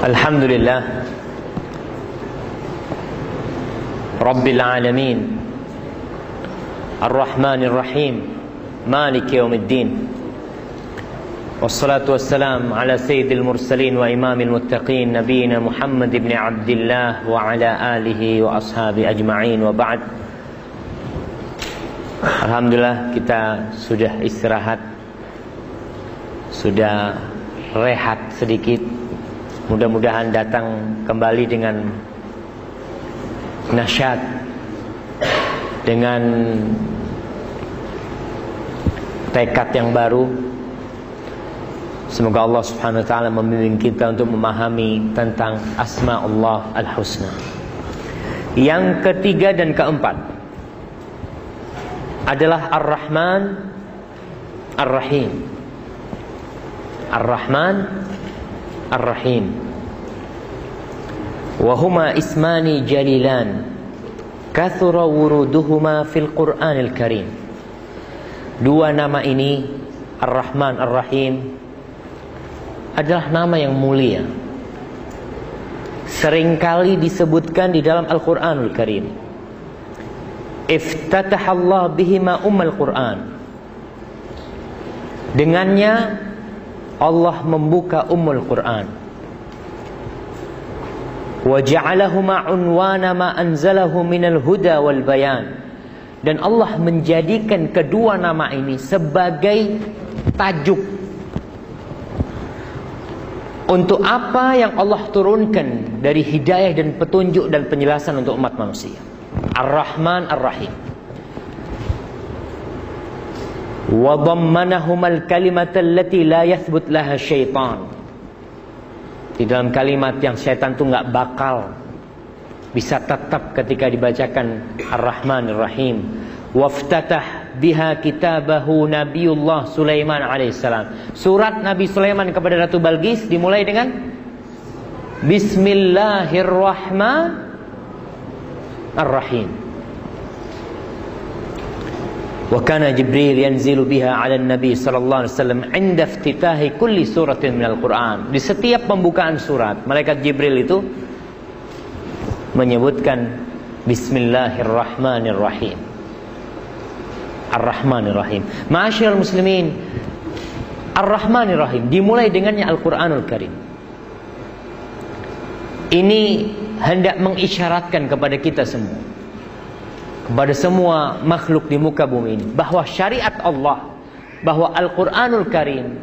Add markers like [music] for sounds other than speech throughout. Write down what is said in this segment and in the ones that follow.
الحمد لله. رب العالمين. الرحمن الرحيم. مالك يوم الدين. والصلاة والسلام على سيد المرسلين وإمام المتقين نبينا محمد بن عبد الله وعلى آله وأصحابه أجمعين وبعد. Alhamdulillah kita sudah istirahat. Sudah rehat sedikit. Mudah-mudahan datang kembali dengan Nasyad Dengan Tekad yang baru. Semoga Allah subhanahu wa ta'ala membimbing kita untuk memahami Tentang asma Allah al-husna. Yang ketiga dan keempat adalah Ar-Rahman Ar-Rahim. Ar-Rahman Ar-Rahim. Wahuma ismani jalilan. Kathura wuruduhuma fil Qur'anil Karim. Dua nama ini Ar-Rahman Ar-Rahim Adalah nama yang mulia. Seringkali disebutkan di dalam Al-Quranul Karim. Iftatahallah bihima ummal Quran. Dengannya Allah membuka ummul Quran. Wa ja'alahuma unwana ma anzalahu minal huda wal bayan. Dan Allah menjadikan kedua nama ini sebagai tajuk untuk apa yang Allah turunkan dari hidayah dan petunjuk dan penjelasan untuk umat manusia. Ar-Rahman Ar-Rahim. Wa dhammanahuma al-kalimata allati la yathbut laha syaitan. Di dalam kalimat yang syaitan itu nggak bakal bisa tetap ketika dibacakan Ar-Rahman Ar-Rahim. Waftatah biha kitabahu Nabiullah Sulaiman alaihissalam. Surat Nabi Sulaiman kepada Ratu Balgis dimulai dengan Bismillahirrahmanirrahim. وكان جبريل ينزل بها على النبي صلى الله عليه وسلم عند افتتاح كل سورة من القرآن di setiap pembukaan surat malaikat Jibril itu menyebutkan Bismillahirrahmanirrahim Ar-Rahmanirrahim Ma'asyiral muslimin Ar-Rahmanirrahim dimulai dengannya Al-Qur'anul Karim ini hendak mengisyaratkan kepada kita semua kepada semua makhluk di muka bumi ini. Bahwa syariat Allah bahwa Al-Qur'anul Karim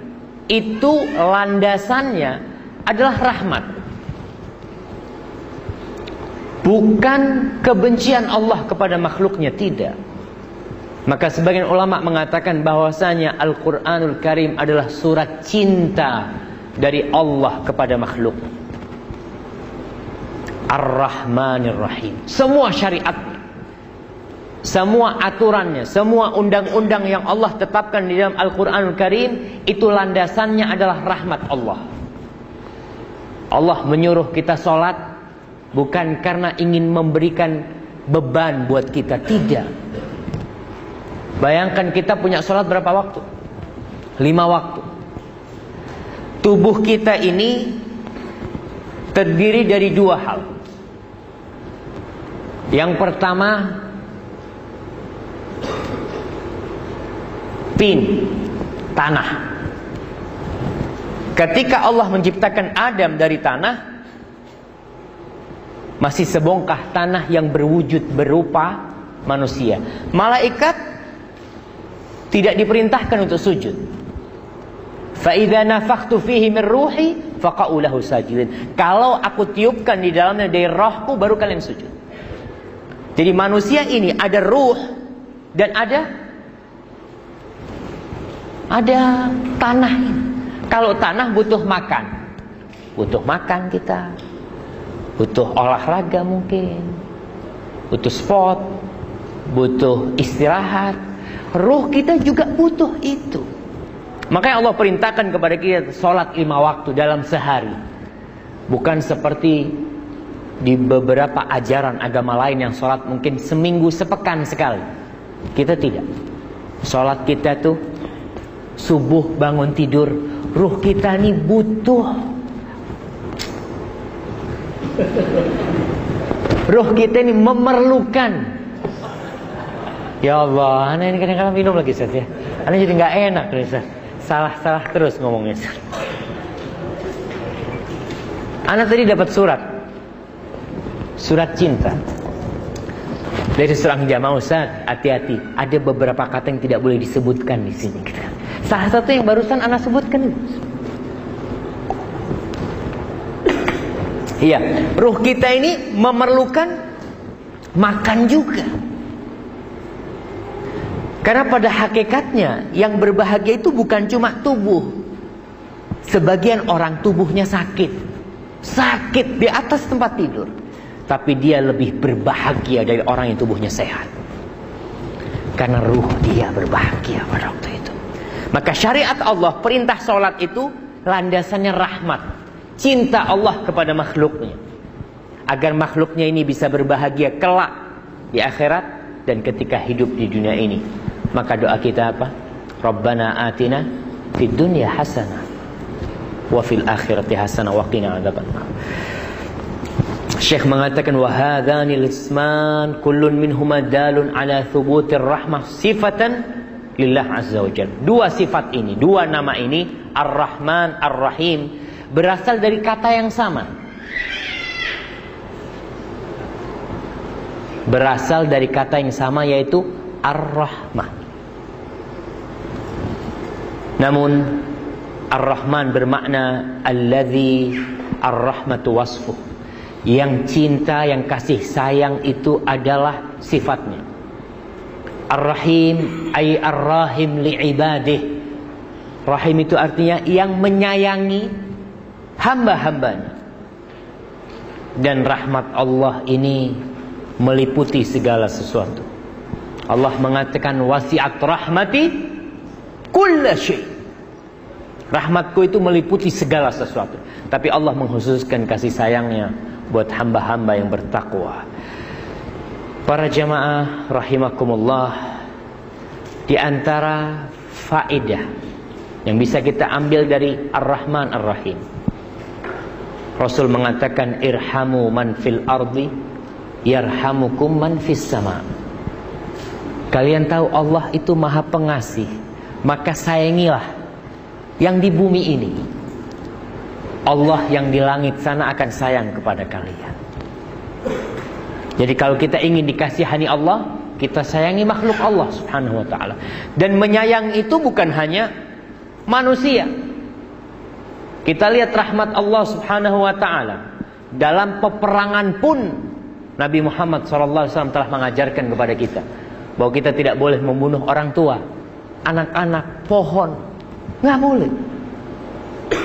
itu landasannya adalah rahmat. Bukan kebencian Allah kepada makhluknya tidak. Maka sebagian ulama mengatakan bahwasanya Al-Qur'anul Karim adalah surat cinta dari Allah kepada makhluk. Ar-Rahmanir Rahim. Semua syariatnya semua aturannya, semua undang-undang yang Allah tetapkan di dalam Al-Quranul Karim Itu landasannya adalah rahmat Allah. Allah menyuruh kita sholat Bukan karena ingin memberikan beban buat kita Tidak. Bayangkan kita punya sholat berapa waktu? Lima waktu. Tubuh kita ini Terdiri dari dua hal. Yang pertama tin tanah. Ketika Allah menciptakan Adam dari tanah masih sebongkah tanah yang berwujud berupa manusia. Malaikat tidak diperintahkan untuk sujud. Fa idza nafakhtu fihi ruhi faqa'u lahu sajidin. Kalau aku tiupkan di dalamnya dari rohku baru kalian sujud. Jadi manusia ini ada ruh dan ada ada tanah. Kalau tanah butuh makan. Butuh makan kita. Butuh olahraga mungkin. Butuh sport. Butuh istirahat. Ruh kita juga butuh itu. Makanya Allah perintahkan kepada kita sholat lima waktu dalam sehari. Bukan seperti di beberapa ajaran agama lain yang sholat mungkin seminggu sepekan sekali. Kita tidak. Sholat kita tuh subuh bangun tidur, ruh kita ini butuh Ruh kita ini memerlukan. Ya Allah, anak ini kadang-kadang minum lagi Ustaz ya. Anak jadi nggak enak. Salah-salah terus ngomongnya Ustaz. Anak tadi dapat surat. Surat cinta. Dari seorang jamaah Ustaz, hati-hati. Ada beberapa kata yang tidak boleh disebutkan di sini. Salah satu yang barusan anak sebutkan. Iya, ruh kita ini memerlukan makan juga. Karena pada hakikatnya yang berbahagia itu bukan cuma tubuh. Sebagian orang tubuhnya sakit. Sakit di atas tempat tidur. Tapi dia lebih berbahagia dari orang yang tubuhnya sehat. Karena ruh dia berbahagia pada waktu itu. Maka syariat Allah, perintah sholat itu landasannya rahmat. Cinta Allah kepada makhluknya. Agar makhluknya ini bisa berbahagia kelak di akhirat dan ketika hidup di dunia ini. Maka doa kita apa? Rabbana atina fid dunya hasanah wa fil akhirati hasanah wa qina adzabannar Syekh mengatakan wa hadzanil isman kullun minhuma dalun ala thubutir rahmah sifatan lillah azza wajalla dua sifat ini dua nama ini Ar-Rahman Ar-Rahim berasal dari kata yang sama. Berasal dari kata yang sama yaitu Ar-Rahmah. Namun Ar-Rahman bermakna alladzi ar-rahmatu wasfu. Yang cinta, yang kasih sayang itu adalah sifatnya. Ar-Rahim ay ar-Rahim li ibadih. Rahim itu artinya yang menyayangi hamba-hambanya. Dan rahmat Allah ini meliputi segala sesuatu. Allah mengatakan wasiat rahmati kulla Rahmatku itu meliputi segala sesuatu. Tapi Allah menghususkan kasih sayangnya buat hamba-hamba yang bertakwa. Para jamaah rahimakumullah di antara faedah yang bisa kita ambil dari Ar-Rahman Ar-Rahim Rasul mengatakan irhamu man fil ardi yarhamukum man fis sama. Kalian tahu Allah itu Maha Pengasih, maka sayangilah yang di bumi ini. Allah yang di langit sana akan sayang kepada kalian. Jadi kalau kita ingin dikasihani Allah, kita sayangi makhluk Allah Subhanahu wa taala. Dan menyayang itu bukan hanya manusia, kita lihat rahmat Allah Subhanahu wa taala. Dalam peperangan pun Nabi Muhammad SAW telah mengajarkan kepada kita bahwa kita tidak boleh membunuh orang tua, anak-anak, pohon, nggak boleh.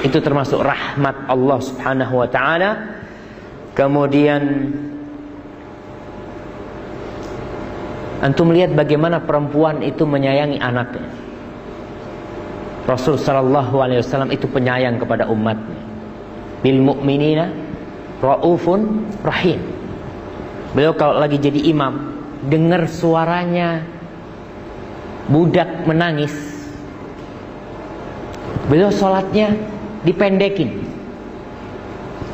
Itu termasuk rahmat Allah Subhanahu wa taala. Kemudian antum lihat bagaimana perempuan itu menyayangi anaknya. Rasul sallallahu alaihi wasallam itu penyayang kepada umatnya. Bil mu'minina raufun rahim. Beliau kalau lagi jadi imam, dengar suaranya budak menangis. Beliau sholatnya dipendekin.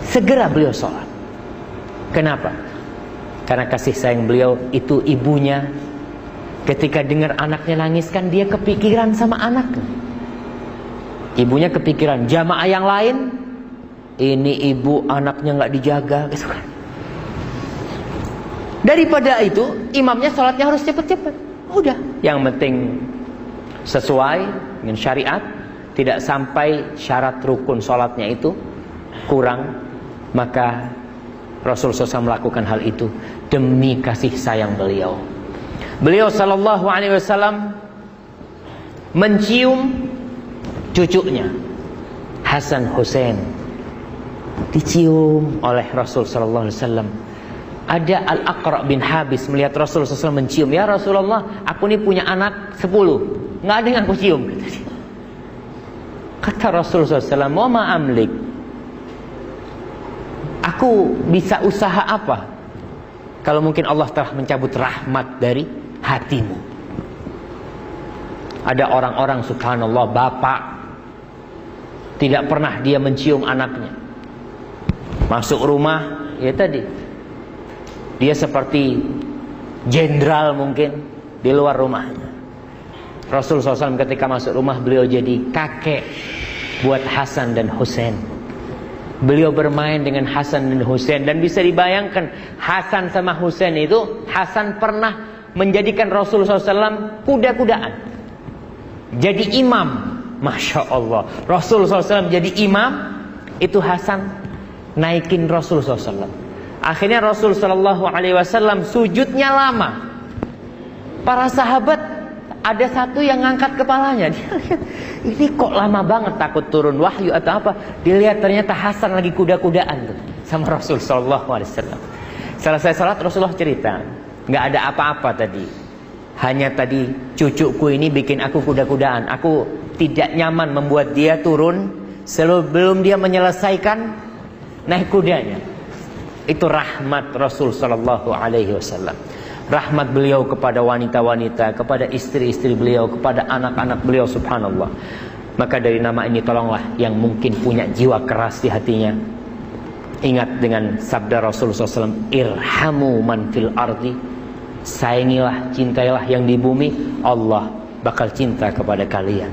Segera beliau sholat. Kenapa? Karena kasih sayang beliau itu ibunya ketika dengar anaknya nangis kan dia kepikiran sama anaknya. Ibunya kepikiran jamaah yang lain ini ibu anaknya nggak dijaga gitu kan. Daripada itu imamnya sholatnya harus cepet-cepet. Udah, yang penting sesuai dengan syariat, tidak sampai syarat rukun sholatnya itu kurang, maka Rasul SAW melakukan hal itu demi kasih sayang beliau. Beliau Shallallahu Alaihi Wasallam mencium cucunya Hasan Hussein dicium oleh Rasul sallallahu alaihi wasallam. Ada Al-Aqra bin Habis melihat Rasul SAW mencium. Ya Rasulullah, aku ini punya anak sepuluh. Nggak ada yang aku cium. Kata Rasul SAW, mau amlik. Aku bisa usaha apa? Kalau mungkin Allah telah mencabut rahmat dari hatimu. Ada orang-orang subhanallah, bapak tidak pernah dia mencium anaknya. Masuk rumah, ya tadi dia seperti jenderal mungkin di luar rumahnya. Rasul SAW ketika masuk rumah beliau jadi kakek buat Hasan dan Husain. Beliau bermain dengan Hasan dan Husain dan bisa dibayangkan Hasan sama Husain itu Hasan pernah menjadikan Rasul SAW kuda-kudaan. Jadi imam. Masya Allah. Rasul SAW jadi imam. Itu Hasan naikin Rasul SAW. Akhirnya Rasul Shallallahu Alaihi Wasallam sujudnya lama. Para sahabat ada satu yang ngangkat kepalanya. Dia ini kok lama banget takut turun wahyu atau apa. Dilihat ternyata Hasan lagi kuda-kudaan tuh sama Rasul Shallallahu Alaihi Wasallam. Selesai salat Rasulullah cerita, nggak ada apa-apa tadi. Hanya tadi cucuku ini bikin aku kuda-kudaan. Aku tidak nyaman membuat dia turun sebelum dia menyelesaikan naik kudanya. Itu rahmat Rasul Sallallahu Alaihi Wasallam. Rahmat beliau kepada wanita-wanita, kepada istri-istri beliau, kepada anak-anak beliau. Subhanallah. Maka dari nama ini tolonglah yang mungkin punya jiwa keras di hatinya. Ingat dengan sabda Rasul SAW, Irhamu man fil ardi. Sayangilah, cintailah yang di bumi. Allah bakal cinta kepada kalian.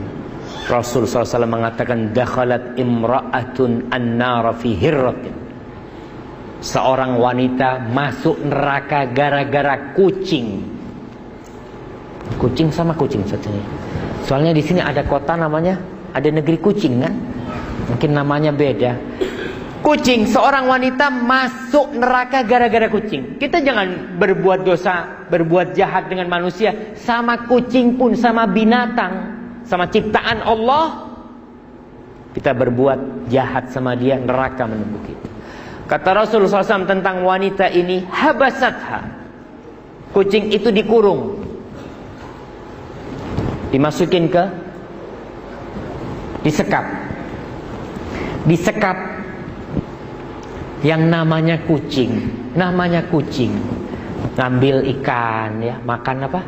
Rasul SAW mengatakan, Dakhalat imra'atun an-nara fi hirratin seorang wanita masuk neraka gara-gara kucing. Kucing sama kucing satunya. Soalnya di sini ada kota namanya, ada negeri kucing kan? Mungkin namanya beda. Kucing, seorang wanita masuk neraka gara-gara kucing. Kita jangan berbuat dosa, berbuat jahat dengan manusia. Sama kucing pun, sama binatang, sama ciptaan Allah. Kita berbuat jahat sama dia, neraka menunggu kita. Kata Rasulullah SAW tentang wanita ini habasatha. Kucing itu dikurung. Dimasukin ke disekap. Disekap yang namanya kucing, namanya kucing. Ngambil ikan ya, makan apa?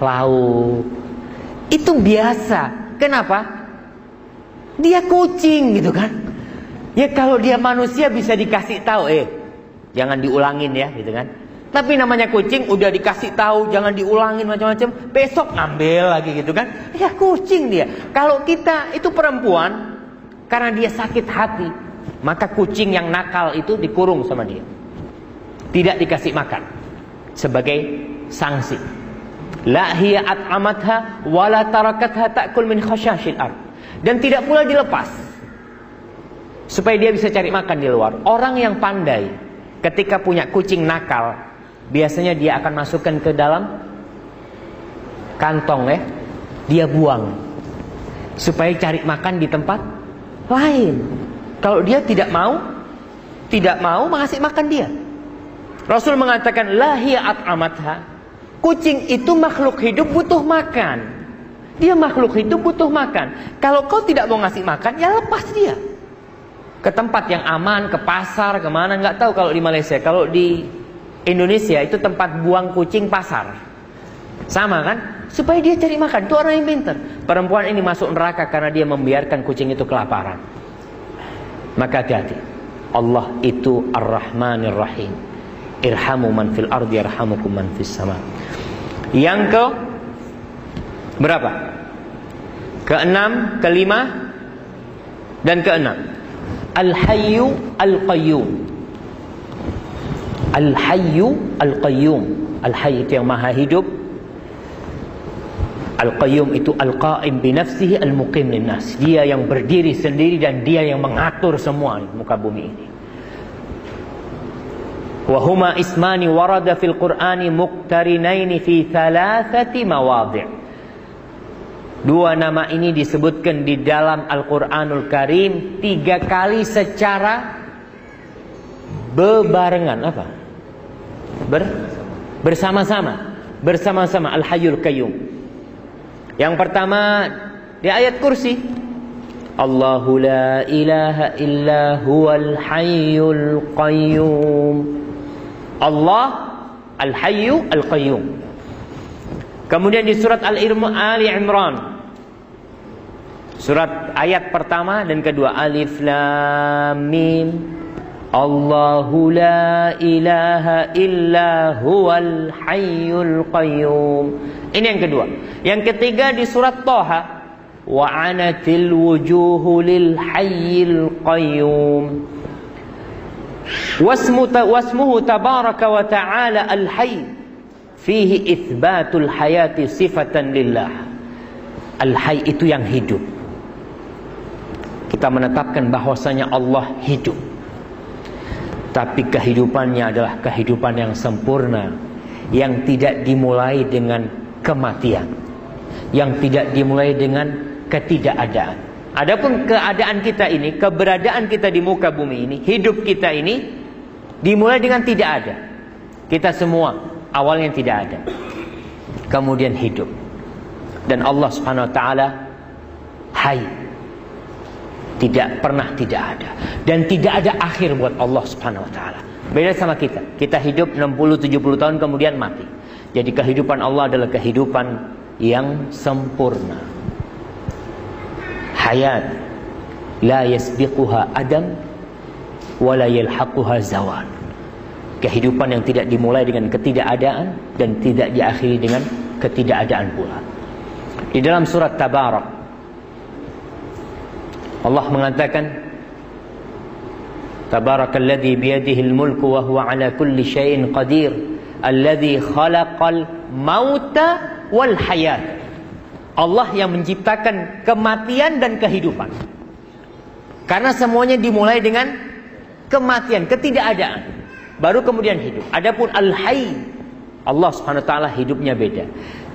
Lauk. Itu biasa. Kenapa? Dia kucing gitu kan. Ya kalau dia manusia bisa dikasih tahu, eh jangan diulangin ya, gitu kan. Tapi namanya kucing udah dikasih tahu jangan diulangin macam-macam, besok ngambil lagi gitu kan. Ya kucing dia. Kalau kita itu perempuan karena dia sakit hati, maka kucing yang nakal itu dikurung sama dia. Tidak dikasih makan sebagai sanksi. La hiya at'amatha wala tarakatha ta'kul min khashashil ard. Dan tidak pula dilepas supaya dia bisa cari makan di luar. Orang yang pandai ketika punya kucing nakal, biasanya dia akan masukkan ke dalam kantong ya, dia buang supaya cari makan di tempat lain. Kalau dia tidak mau, tidak mau mengasih makan dia. Rasul mengatakan lahiat amatha. Kucing itu makhluk hidup butuh makan. Dia makhluk hidup butuh makan. Kalau kau tidak mau ngasih makan, ya lepas dia ke tempat yang aman, ke pasar, ke mana nggak tahu kalau di Malaysia. Kalau di Indonesia itu tempat buang kucing pasar, sama kan? Supaya dia cari makan. Itu orang yang pintar. Perempuan ini masuk neraka karena dia membiarkan kucing itu kelaparan. Maka hati-hati. Allah itu Ar-Rahmanir Rahim. Irhamu man fil ardi yarhamukum man fis sama. Yang ke berapa? Keenam, kelima, dan keenam. Al-Hayyu Al-Qayyum. Al-Hayyu Al-Qayyum. Al-Hayy itu yang maha hidup. Al-Qayyum itu Al-Qaim binafsihi Al-Muqim linnas. Dia yang berdiri sendiri dan dia yang mengatur semua muka bumi ini. Wahuma ismani warada fil Qur'ani muqtarinaini fi thalathati mawadhi'. Dua nama ini disebutkan di dalam Al-Quranul Karim tiga kali secara bebarengan apa? Ber bersama-sama, bersama-sama Al-Hayyul Qayyum. Yang pertama di ayat kursi Allahu la ilaha illa huwal hayyul qayyum. Allah Al-Hayyu Al-Qayyum. Kemudian di surat Al-Ali Imran Surat ayat pertama dan kedua Alif Lam Mim Allahu la ilaha illa huwal hayyul qayyum. Ini yang kedua. Yang ketiga di surat Toha. Wa anatil wujuhu lil hayyil qayyum. Wasmu wasmuhu tabaraka wa ta'ala al hayy. Fihi ithbatul hayati sifatan lillah. Al hayy itu yang hidup. Kita menetapkan bahwasanya Allah hidup tapi kehidupannya adalah kehidupan yang sempurna yang tidak dimulai dengan kematian yang tidak dimulai dengan ketidakadaan adapun keadaan kita ini keberadaan kita di muka bumi ini hidup kita ini dimulai dengan tidak ada kita semua awalnya tidak ada kemudian hidup dan Allah Subhanahu wa taala hai tidak pernah tidak ada dan tidak ada akhir buat Allah Subhanahu wa taala. Beda sama kita. Kita hidup 60 70 tahun kemudian mati. Jadi kehidupan Allah adalah kehidupan yang sempurna. Hayat la yasbiquha adam wa la yalhaquha zawal. Kehidupan yang tidak dimulai dengan ketidakadaan dan tidak diakhiri dengan ketidakadaan pula. Di dalam surat Tabarak Allah mengatakan Tabarakalladzi biyadihi al-mulku wa huwa ala kulli syai'in qadir alladzi khalaqal mauta wal hayat Allah yang menciptakan kematian dan kehidupan. Karena semuanya dimulai dengan kematian, ketidakadaan. Baru kemudian hidup. Adapun al-hayy Allah Subhanahu wa taala hidupnya beda.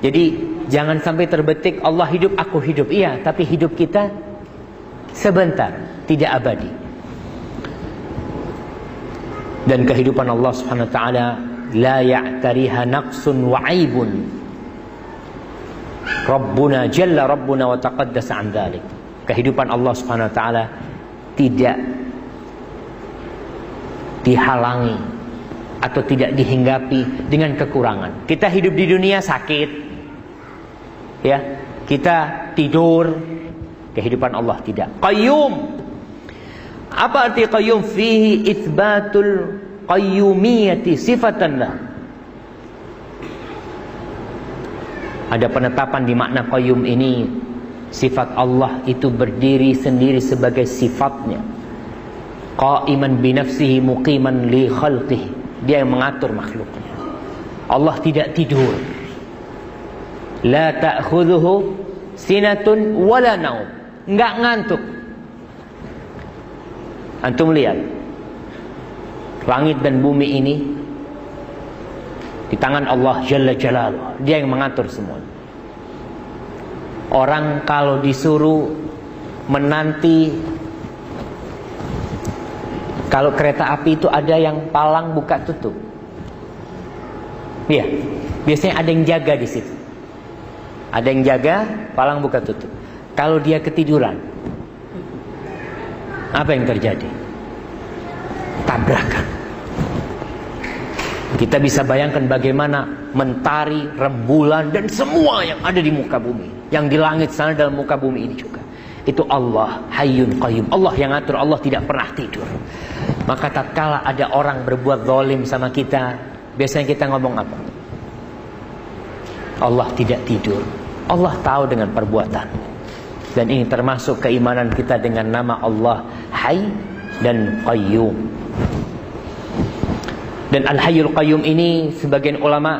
Jadi jangan sampai terbetik Allah hidup aku hidup. Iya, tapi hidup kita sebentar, tidak abadi. Dan kehidupan Allah Subhanahu wa taala la ya'tariha naqsun wa aibun. Rabbuna jalla rabbuna wa taqaddasa an dhalik. Kehidupan Allah Subhanahu wa taala tidak dihalangi atau tidak dihinggapi dengan kekurangan. Kita hidup di dunia sakit. Ya, kita tidur, Kehidupan Allah tidak. Qayyum. Apa arti qayyum? Fihi itsbatul qayyumiyati sifatan. Ada penetapan di makna qayyum ini sifat Allah itu berdiri sendiri sebagai sifatnya. Qaiman binafsihi muqiman li khalqihi. Dia yang mengatur makhluknya. Allah tidak tidur. La ta'khudhuhu sinatun wala naum nggak ngantuk. Antum lihat langit dan bumi ini di tangan Allah Jalla Jalaluh. Dia yang mengatur semua. Orang kalau disuruh menanti kalau kereta api itu ada yang palang buka tutup. Iya, biasanya ada yang jaga di situ. Ada yang jaga, palang buka tutup. Kalau dia ketiduran, apa yang terjadi? Tabrakan. Kita bisa bayangkan bagaimana mentari, rembulan dan semua yang ada di muka bumi, yang di langit sana dalam muka bumi ini juga. Itu Allah Hayyun Qayyum. Allah yang atur, Allah tidak pernah tidur. Maka tatkala ada orang berbuat zalim sama kita, biasanya kita ngomong apa? Allah tidak tidur. Allah tahu dengan perbuatan. Dan ini termasuk keimanan kita dengan nama Allah Hay dan Qayyum. Dan Al-Hayyul Qayyum ini sebagian ulama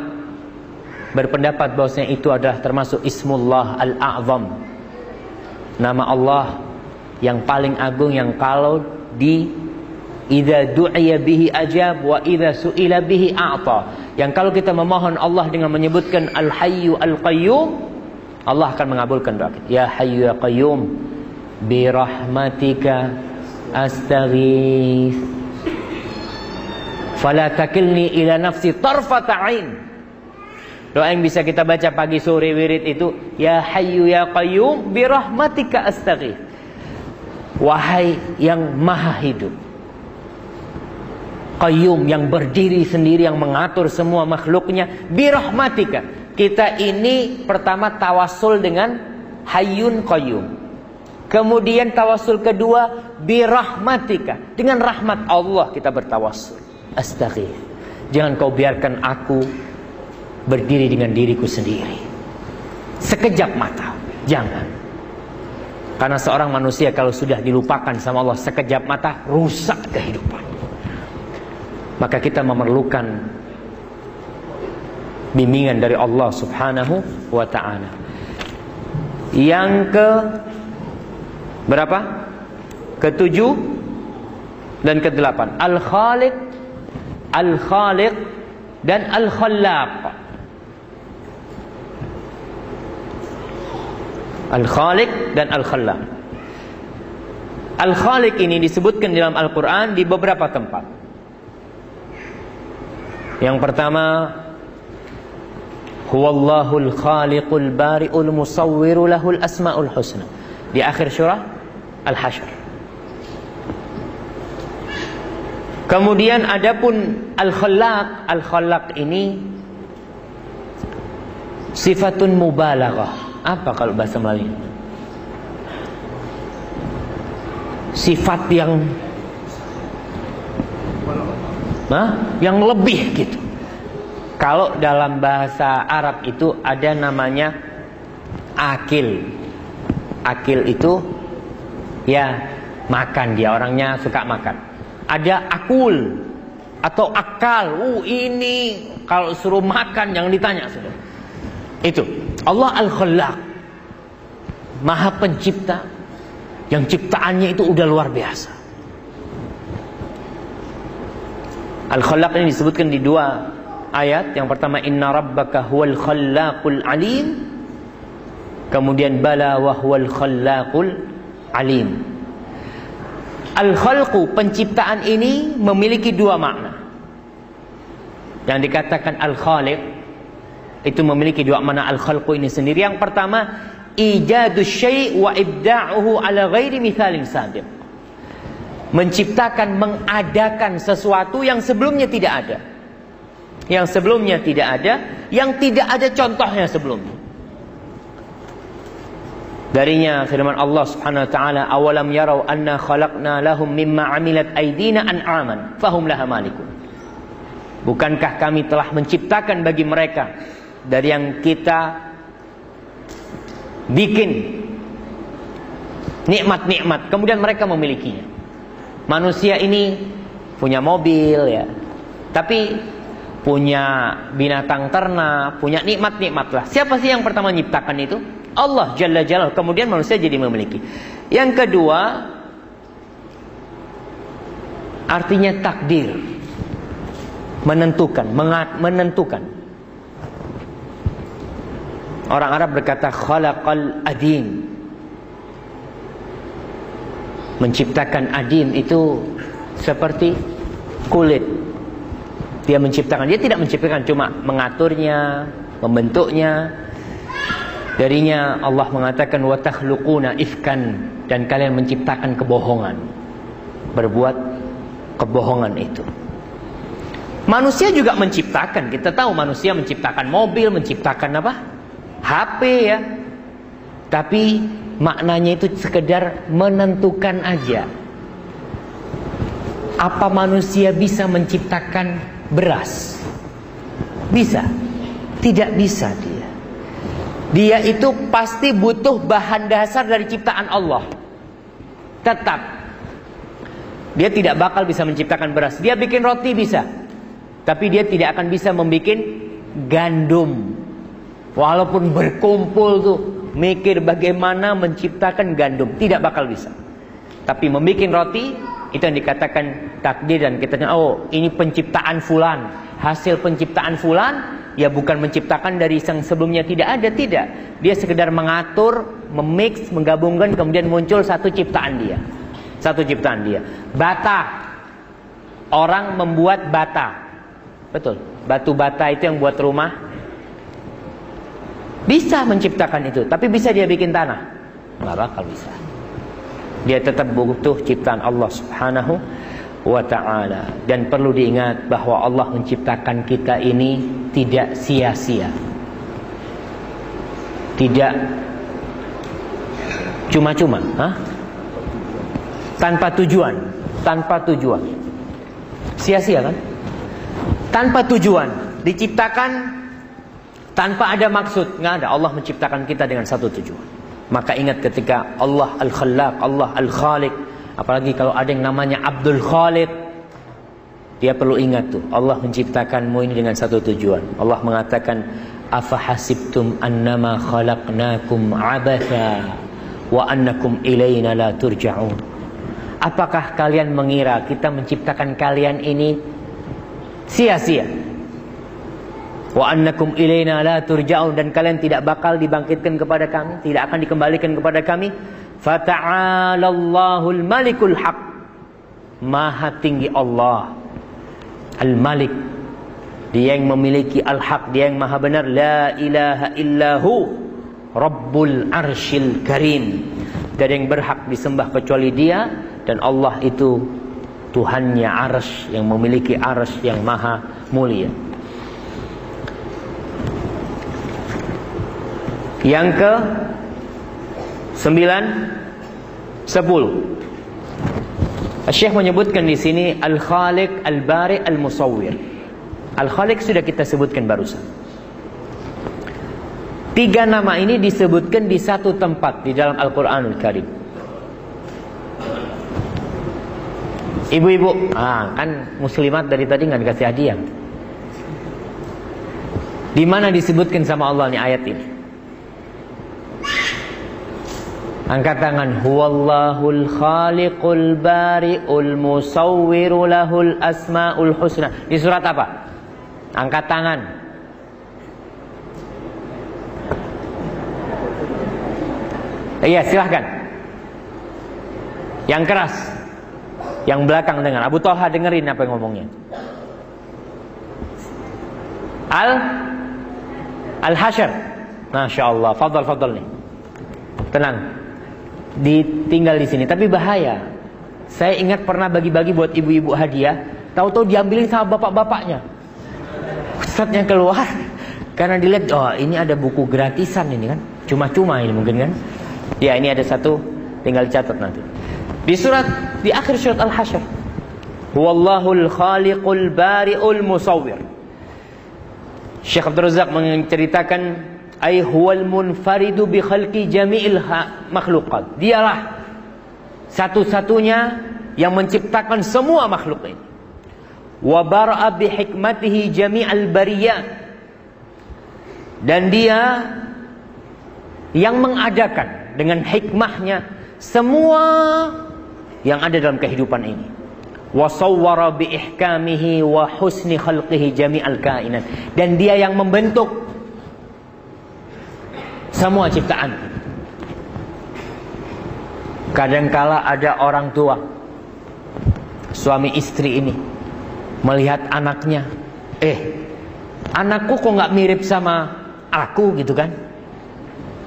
berpendapat bahwasanya itu adalah termasuk Ismullah Al-A'zam. Nama Allah yang paling agung yang kalau di idza du'iya bihi ajab wa idza su'ila bihi a'ta. Yang kalau kita memohon Allah dengan menyebutkan Al-Hayyu Al-Qayyum Allah akan mengabulkan doa kita. Ya Hayyu ya Qayyum bi rahmatika astaghith. Fala takilni ila nafsi tarfata ain. Doa yang bisa kita baca pagi sore wirid itu ya Hayyu ya Qayyum bi rahmatika astaghith. Wahai yang maha hidup. Qayyum yang berdiri sendiri yang mengatur semua makhluknya bi rahmatika kita ini pertama tawasul dengan Hayyun Qayyum. Kemudian tawasul kedua birahmatika. Dengan rahmat Allah kita bertawasul. Astaghfir. Jangan kau biarkan aku berdiri dengan diriku sendiri. Sekejap mata. Jangan. Karena seorang manusia kalau sudah dilupakan sama Allah sekejap mata rusak kehidupan. Maka kita memerlukan bimbingan dari Allah Subhanahu wa taala. Yang ke Berapa? Ketujuh dan kedelapan. Al-Khaliq, Al-Khaliq dan Al-Khallaq. Al-Khaliq dan Al-Khallaq. Al-Khaliq ini disebutkan dalam Al-Quran di beberapa tempat. Yang pertama, Huwallahul khaliqul bari'ul musawwiru lahul asma'ul husna. Di akhir surah Al-Hasyr. Kemudian adapun Al-Khallaq, Al-Khallaq ini sifatun mubalaghah. Apa kalau bahasa Melayu? Sifat yang Hah? yang lebih gitu. Kalau dalam bahasa Arab itu ada namanya akil. Akil itu ya makan dia orangnya suka makan. Ada akul atau akal. Uh ini kalau suruh makan jangan ditanya sudah. Itu Allah Al-Khallaq. Maha pencipta yang ciptaannya itu udah luar biasa. Al-Khallaq ini disebutkan di dua ayat. Yang pertama inna rabbaka huwal khallaqul alim. Kemudian bala wa huwal khallaqul alim. Al-khalqu penciptaan ini memiliki dua makna. Yang dikatakan al-khaliq itu memiliki dua makna al-khalqu ini sendiri. Yang pertama, ijadu syai' wa ibda'uhu ala ghairi mithalin sabiq. Menciptakan, mengadakan sesuatu yang sebelumnya tidak ada. Yang sebelumnya tidak ada, yang tidak ada contohnya sebelumnya. Darinya firman Allah Subhanahu wa taala, "Awalam yarau anna khalaqna lahum mimma amilat aydina an'aman fahum laha malikun." Bukankah kami telah menciptakan bagi mereka dari yang kita bikin nikmat-nikmat, kemudian mereka memilikinya. Manusia ini punya mobil ya. Tapi punya binatang ternak, punya nikmat-nikmat lah. Siapa sih yang pertama menciptakan itu? Allah Jalla Jalal. Kemudian manusia jadi memiliki. Yang kedua, artinya takdir. Menentukan, menentukan. Orang Arab berkata khalaqal adin. Menciptakan adin itu seperti kulit. Dia menciptakan, dia tidak menciptakan cuma mengaturnya, membentuknya, Darinya Allah mengatakan wa takhluquna ifkan dan kalian menciptakan kebohongan. Berbuat kebohongan itu. Manusia juga menciptakan. Kita tahu manusia menciptakan mobil, menciptakan apa? HP ya. Tapi maknanya itu sekedar menentukan aja. Apa manusia bisa menciptakan beras? Bisa? Tidak bisa dia. Dia itu pasti butuh bahan dasar dari ciptaan Allah. Tetap. Dia tidak bakal bisa menciptakan beras. Dia bikin roti bisa. Tapi dia tidak akan bisa membuat gandum. Walaupun berkumpul tuh. Mikir bagaimana menciptakan gandum. Tidak bakal bisa. Tapi membuat roti. Itu yang dikatakan takdir dan kita oh ini penciptaan fulan. Hasil penciptaan fulan ya bukan menciptakan dari yang sebelumnya tidak ada tidak dia sekedar mengatur memix menggabungkan kemudian muncul satu ciptaan dia satu ciptaan dia bata orang membuat bata betul batu bata itu yang buat rumah bisa menciptakan itu tapi bisa dia bikin tanah nggak bakal bisa dia tetap butuh ciptaan Allah subhanahu wa ta'ala dan perlu diingat bahwa Allah menciptakan kita ini tidak sia-sia tidak Cuma-cuma? Tanpa tujuan, tanpa tujuan. Sia-sia kan? Tanpa tujuan, diciptakan tanpa ada maksud, nggak ada. Allah menciptakan kita dengan satu tujuan. Maka ingat ketika Allah Al-Khallaq, Allah Al-Khaliq, apalagi kalau ada yang namanya Abdul Khaliq, dia perlu ingat tuh, Allah menciptakanmu ini dengan satu tujuan. Allah mengatakan, "Afahasibtum annama khalaqnakum abatha wa annakum ilaina la turja'un." Apakah kalian mengira kita menciptakan kalian ini sia-sia? Wa annakum la turja'un dan kalian tidak bakal dibangkitkan kepada kami, tidak akan dikembalikan kepada kami. Fata'alallahul malikul haq. Maha tinggi Allah. Al-Malik. Dia yang memiliki al-haq, dia yang maha benar. La ilaha illahu Rabbul arshil karim. Tidak ada yang berhak disembah kecuali dia dan Allah itu Tuhannya aras yang memiliki aras yang maha mulia. Yang ke sembilan, sepuluh. Syekh menyebutkan di sini Al-Khaliq, Al-Bari, Al-Musawwir. Al-Khaliq sudah kita sebutkan barusan. Tiga nama ini disebutkan di satu tempat di dalam Al-Quranul Karim. Ibu-ibu, ah, kan muslimat dari tadi nggak dikasih hadiah. Di mana disebutkan sama Allah nih ayat ini? Angkat tangan. Huwallahul khaliqul bari'ul musawwiru lahul asma'ul husna. Di surat apa? Angkat tangan. Iya, silahkan. Yang keras. Yang belakang dengar. Abu Talha dengerin apa yang ngomongnya. Al Al Hasyr. Masya Allah. Fadal, fadal nih. Tenang. Ditinggal di sini. Tapi bahaya. Saya ingat pernah bagi-bagi buat ibu-ibu hadiah. Tahu-tahu diambilin sama bapak-bapaknya. Ustadznya keluar. Karena dilihat, oh ini ada buku gratisan ini kan. Cuma-cuma ini mungkin kan. Ya ini ada satu. Tinggal catat nanti. Di surat di akhir surat Al-Hasyr. Huwallahul khaliqul bari'ul musawwir. Syekh Abdul Razak menceritakan ay huwal munfaridu bi khalqi jami'il makhluqat. Dialah satu-satunya yang menciptakan semua makhluk ini. Wa bara'a bi hikmatihi jami'al bariyat. Dan dia yang mengadakan dengan hikmahnya semua yang ada dalam kehidupan ini. Wasawwara bi ihkamihi wa husni khalqihi jami'al kainat. Dan dia yang membentuk semua ciptaan. Kadangkala ada orang tua suami istri ini melihat anaknya, eh, anakku kok nggak mirip sama aku gitu kan?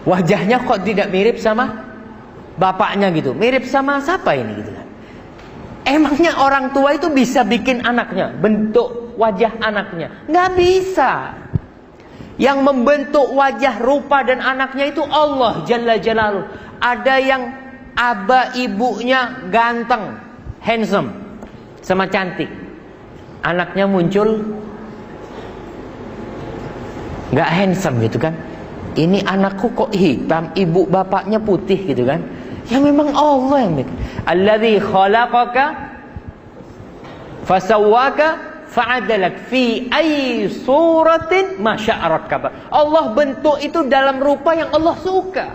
Wajahnya kok tidak mirip sama bapaknya gitu. Mirip sama siapa ini gitu kan. Emangnya orang tua itu bisa bikin anaknya, bentuk wajah anaknya? Nggak bisa. Yang membentuk wajah rupa dan anaknya itu Allah Jalla Jalaluh. Ada yang aba ibunya ganteng, handsome, sama cantik. Anaknya muncul nggak handsome gitu kan? Ini anakku kok hitam, ibu bapaknya putih gitu kan? Ya memang Allah yang bikin. Alladzi khalaqaka fasawwaka fa'adalak fi ay suratin masya'arakaba. Allah bentuk itu dalam rupa yang Allah suka.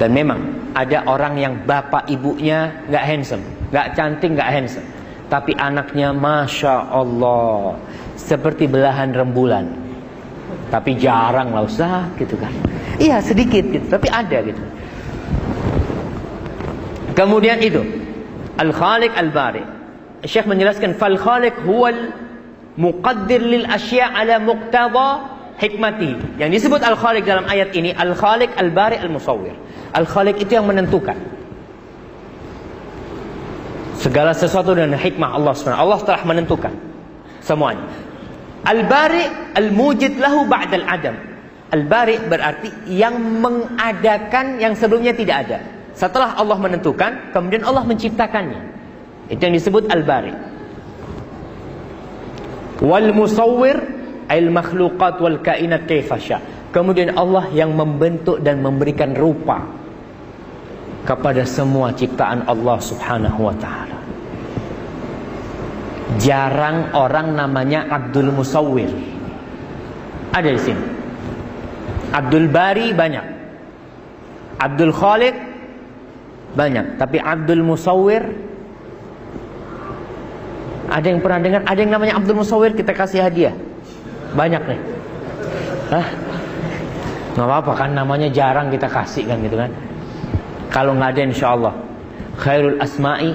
Dan memang ada orang yang bapak ibunya nggak handsome, nggak cantik, nggak handsome. Tapi anaknya masya Allah seperti belahan rembulan. Tapi jarang lah usah gitu kan. Iya sedikit gitu, tapi ada gitu. Kemudian itu Al-Khaliq Al-Bari. Syekh menjelaskan fal khaliq huwal muqaddir lil asya' ala muqtada hikmati. Yang disebut Al-Khaliq dalam ayat ini Al-Khaliq Al-Bari Al-Musawwir. Al-Khaliq itu yang menentukan segala sesuatu dengan hikmah Allah SWT. Allah telah menentukan semuanya. Al-Bari Al-Mujid lahu ba'dal adam. Al-Bari berarti yang mengadakan yang sebelumnya tidak ada. Setelah Allah menentukan, kemudian Allah menciptakannya. Itu yang disebut Al-Bari. Wal musawwir al makhluqat wal kainat kaifasya. Kemudian Allah yang membentuk dan memberikan rupa kepada semua ciptaan Allah Subhanahu wa taala. Jarang orang namanya Abdul Musawwir. Ada di sini. Abdul Bari banyak. Abdul Khalid banyak, tapi Abdul Musawwir ada yang pernah dengar? Ada yang namanya Abdul Musawwir kita kasih hadiah. Banyak nih. Hah? Nggak apa-apa kan namanya jarang kita kasih kan gitu kan. Kalau nggak ada insya Allah. Khairul asma'i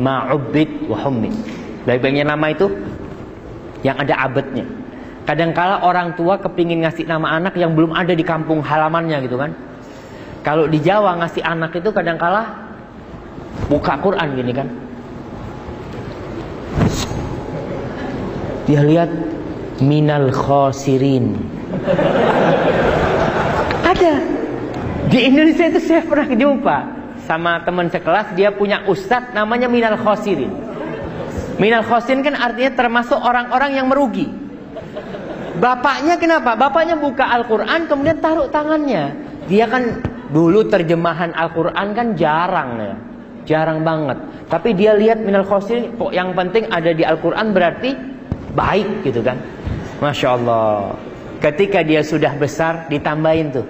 ma'ubbid wa hummid. Baik-baiknya nama itu yang ada abadnya. Kadangkala orang tua kepingin ngasih nama anak yang belum ada di kampung halamannya gitu kan. Kalau di Jawa ngasih anak itu kadangkala buka Quran gini kan. Dia lihat minal khosirin. ada. Di Indonesia itu saya pernah jumpa sama teman sekelas dia punya ustadz namanya minal khosirin. Minal khosirin kan artinya termasuk orang-orang yang merugi. Bapaknya kenapa? Bapaknya buka Al-Quran kemudian taruh tangannya. Dia kan dulu terjemahan Al-Quran kan jarang ya. Jarang banget. Tapi dia lihat minal khosil kok yang penting ada di Al-Quran berarti baik gitu kan. Masya Allah. Ketika dia sudah besar ditambahin tuh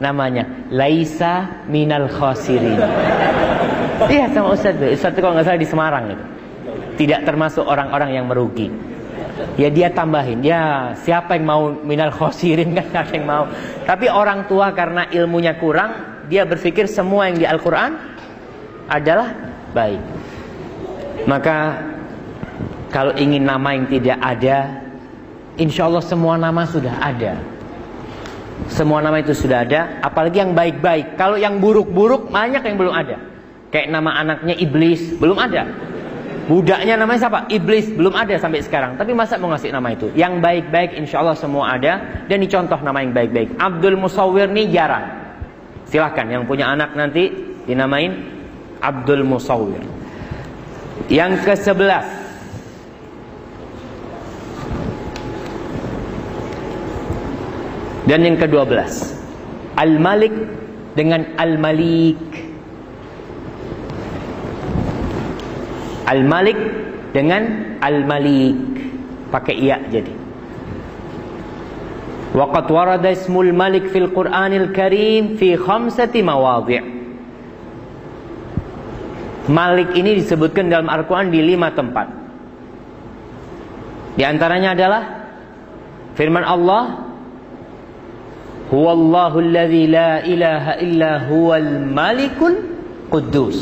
namanya Laisa minal khosirin. Iya sama Ustaz tuh. Ustaz tuh kalau nggak salah di Semarang gitu. Tidak termasuk orang-orang yang merugi. Ya dia tambahin. Ya siapa yang mau minal khosirin [laughs] kan siapa yang mau. Tapi orang tua karena ilmunya kurang, dia berpikir semua yang di Al-Qur'an adalah baik. Maka kalau ingin nama yang tidak ada, insya Allah semua nama sudah ada. Semua nama itu sudah ada, apalagi yang baik-baik. Kalau yang buruk-buruk banyak yang belum ada. Kayak nama anaknya iblis, belum ada. Budaknya namanya siapa? Iblis, belum ada sampai sekarang. Tapi masa mau ngasih nama itu? Yang baik-baik insya Allah semua ada. Dan dicontoh nama yang baik-baik. Abdul Musawir ini jarang. Silahkan yang punya anak nanti dinamain Abdul Musawir. Yang ke-11 Dan yang ke dua belas. Al-Malik dengan Al-Malik. Al-Malik dengan Al-Malik pakai iya jadi. Waqad warada ismul Malik fil Qur'anil Karim fi khamsati mawadhi'. Malik ini disebutkan dalam Al-Quran di lima tempat. Di antaranya adalah firman Allah Huwallahu alladhi la ilaha illa huwal malikul quddus.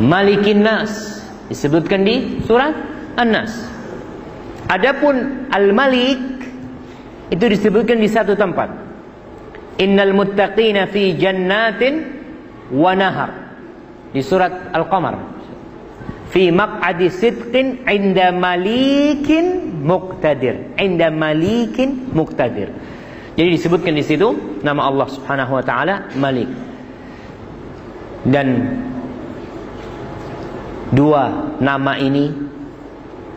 Malikin Nas disebutkan di surat An-Nas. Adapun Al-Malik itu disebutkan di satu tempat. Innal muttaqina fi jannatin wa nahar. Di surat Al-Qamar. Fi maq'adi sidqin inda malikin muqtadir. Inda malikin muqtadir. Jadi disebutkan di situ nama Allah Subhanahu wa taala Malik. Dan Dua nama ini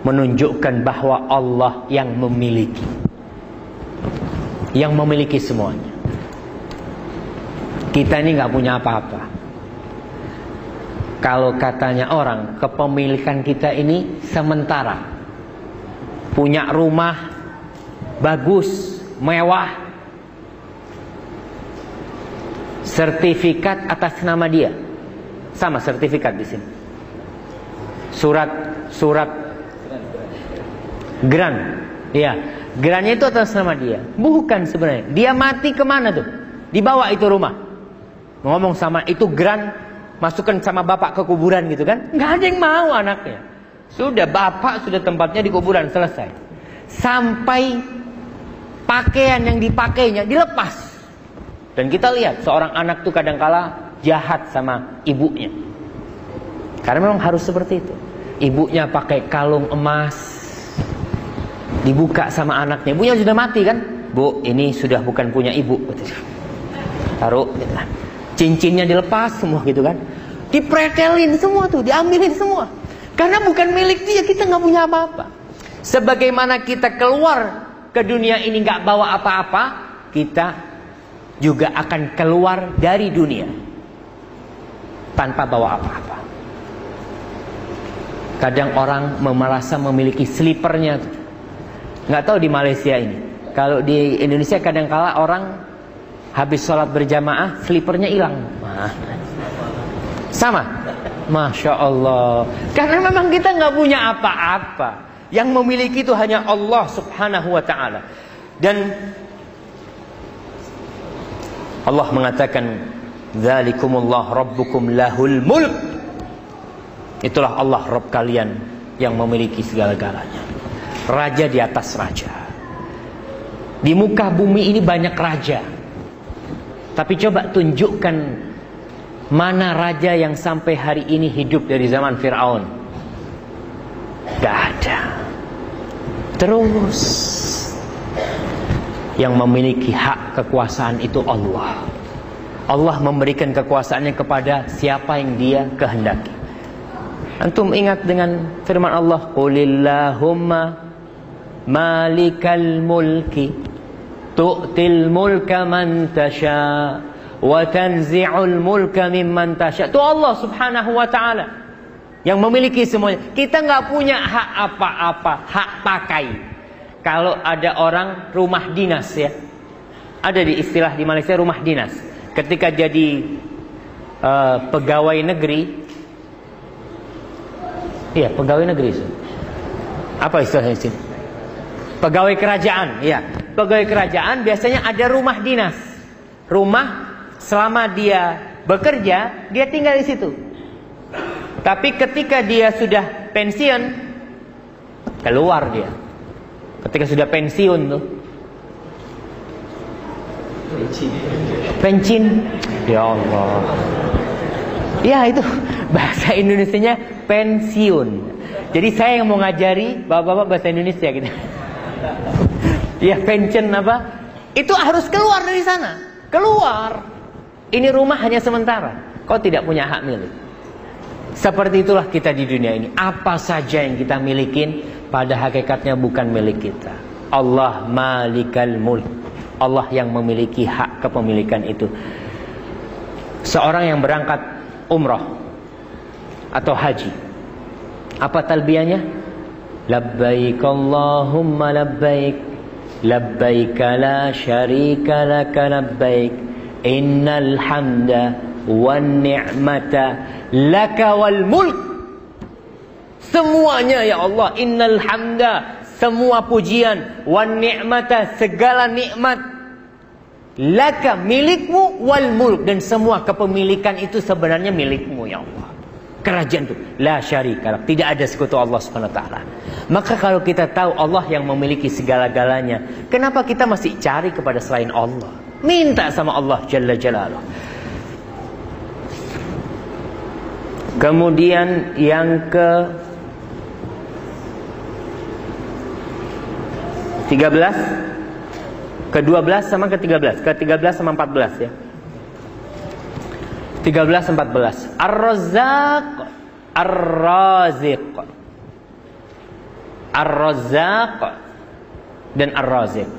menunjukkan bahwa Allah yang memiliki. Yang memiliki semuanya. Kita ini nggak punya apa-apa. Kalau katanya orang, kepemilikan kita ini sementara. Punya rumah bagus, mewah. Sertifikat atas nama dia. Sama sertifikat di sini. Surat surat gran. Ya grannya itu atas nama dia. Bukan sebenarnya. Dia mati ke mana tuh? Dibawa itu rumah. Ngomong sama itu gran masukkan sama bapak ke kuburan gitu kan nggak ada yang mau anaknya sudah bapak sudah tempatnya di kuburan selesai sampai pakaian yang dipakainya dilepas dan kita lihat seorang anak tuh kadangkala jahat sama ibunya karena memang harus seperti itu. Ibunya pakai kalung emas. Dibuka sama anaknya. Ibunya sudah mati kan? Bu, ini sudah bukan punya ibu. Taruh. Cincinnya dilepas semua gitu kan. Dipretelin semua tuh, diambilin semua. Karena bukan milik dia, kita nggak punya apa-apa. Sebagaimana kita keluar ke dunia ini nggak bawa apa-apa, kita juga akan keluar dari dunia tanpa bawa apa-apa. Kadang orang merasa memiliki slipernya. Nggak tahu di Malaysia ini. Kalau di Indonesia kadang kala orang habis sholat berjamaah, slipernya hilang. Sama. Masya Allah. Karena memang kita nggak punya apa-apa. Yang memiliki itu hanya Allah subhanahu wa ta'ala. Dan Allah mengatakan Zalikumullah rabbukum lahul mulk. Itulah Allah Rabb kalian yang memiliki segala-galanya. Raja di atas raja. Di muka bumi ini banyak raja. Tapi coba tunjukkan mana raja yang sampai hari ini hidup dari zaman Fir'aun. Gak ada. Terus yang memiliki hak kekuasaan itu Allah. Allah memberikan kekuasaannya kepada siapa yang dia kehendaki. Antum ingat dengan firman Allah, "Qulillahumma malikal mulki tu'til mulka man tasha wa tanzi'ul mulka mimman tasha." Itu Allah Subhanahu wa taala yang memiliki semuanya. Kita nggak punya hak apa-apa, hak pakai. Kalau ada orang rumah dinas ya. Ada di istilah di Malaysia rumah dinas ketika jadi uh, pegawai negeri iya pegawai negeri apa istilahnya sih pegawai kerajaan iya pegawai kerajaan biasanya ada rumah dinas rumah selama dia bekerja dia tinggal di situ tapi ketika dia sudah pensiun keluar dia ketika sudah pensiun tuh Pencin. Ya Allah. Ya itu bahasa Indonesianya pensiun. Jadi saya yang mau ngajari bapak-bapak bahasa Indonesia gitu. Ya pensiun apa? Itu harus keluar dari sana. Keluar. Ini rumah hanya sementara. Kau tidak punya hak milik. Seperti itulah kita di dunia ini. Apa saja yang kita milikin pada hakikatnya bukan milik kita. Allah malikal mulk. Allah yang memiliki hak kepemilikan itu. Seorang yang berangkat umrah atau haji. Apa talbiyahnya? Labbaik Allahumma labbaik. Syarika laka labbaik. Innal hamda wan ni'mata laka wal mulk. Semuanya ya Allah, innal hamda, semua pujian, wan ni'mata, segala nikmat laka milikmu wal mulk dan semua kepemilikan itu sebenarnya milikmu ya Allah. Kerajaan itu la syarika tidak ada sekutu Allah Subhanahu wa taala. Maka kalau kita tahu Allah yang memiliki segala-galanya, kenapa kita masih cari kepada selain Allah? Minta sama Allah Jalla Jalaluh. Kemudian yang ke 13 ke-12 sama ke-13. Ke-13 sama 14 ya. 13 14. Ar-Razzaq Ar-Raziq. Ar-Razzaq dan Ar-Raziq.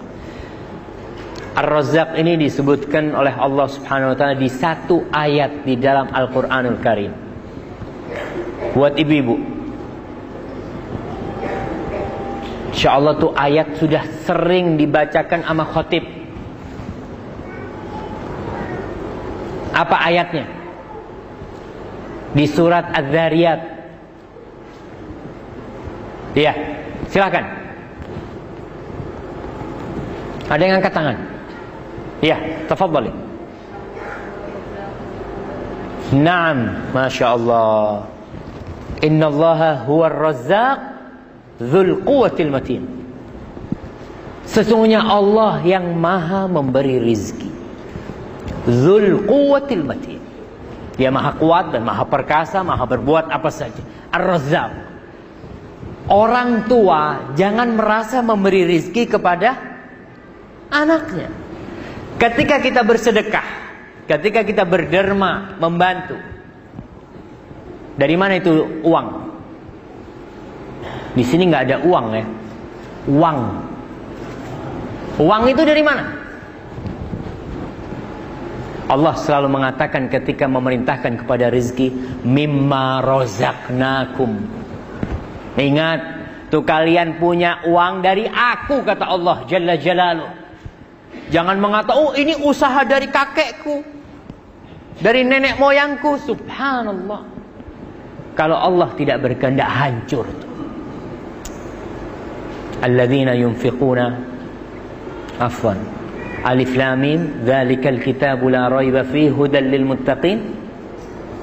Ar-Razzaq ini disebutkan oleh Allah Subhanahu wa taala di satu ayat di dalam Al-Qur'anul Karim. Buat ibu-ibu, Insya Allah tuh ayat sudah sering dibacakan sama khotib. Apa ayatnya? Di surat Az-Zariyat. Iya, silakan. Ada yang angkat tangan? Iya, tafadhali. Naam, Masya Allah. Inna Allah huwa razzaq Zul quwatil matin. Sesungguhnya Allah yang maha memberi rizki. Zul quwatil matin. Dia maha kuat dan maha perkasa, maha berbuat apa saja. Ar-Razzaq. Orang tua jangan merasa memberi rizki kepada anaknya. Ketika kita bersedekah, ketika kita berderma, membantu. Dari mana itu uang? Di sini nggak ada uang ya. Uang. Uang itu dari mana? Allah selalu mengatakan ketika memerintahkan kepada rizki mimma rozaknakum. Ingat tuh kalian punya uang dari aku kata Allah jalla jalaluh. Jangan mengatakan oh ini usaha dari kakekku dari nenek moyangku. Subhanallah. Kalau Allah tidak berkehendak hancur alladzina yunfiquna afwan Alif Lam Mim Dzalikal kitabu la raiba fihi hudan lil muttaqin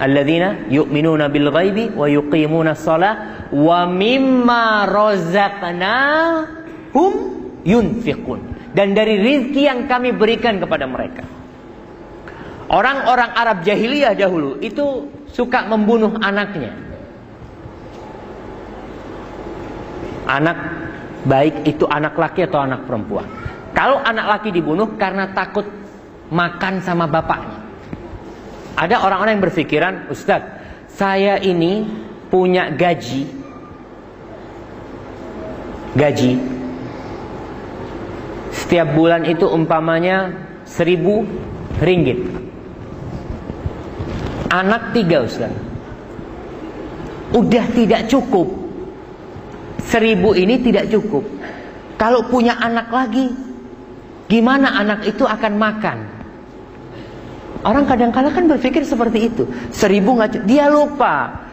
Alladzina yu'minuna bil ghaibi wa yuqimuna shalah wa mimma razaqnahum yunfiqun dan dari rizki yang kami berikan kepada mereka Orang-orang Arab jahiliyah dahulu itu suka membunuh anaknya. Anak baik itu anak laki atau anak perempuan. Kalau anak laki dibunuh karena takut makan sama bapaknya. Ada orang-orang yang berpikiran, Ustadz, saya ini punya gaji, gaji, setiap bulan itu umpamanya seribu ringgit. Anak tiga Ustaz. Udah tidak cukup. Seribu ini tidak cukup. Kalau punya anak lagi, Gimana anak itu akan makan? Orang kadang-kala kan berpikir seperti itu. Seribu nggak dia lupa.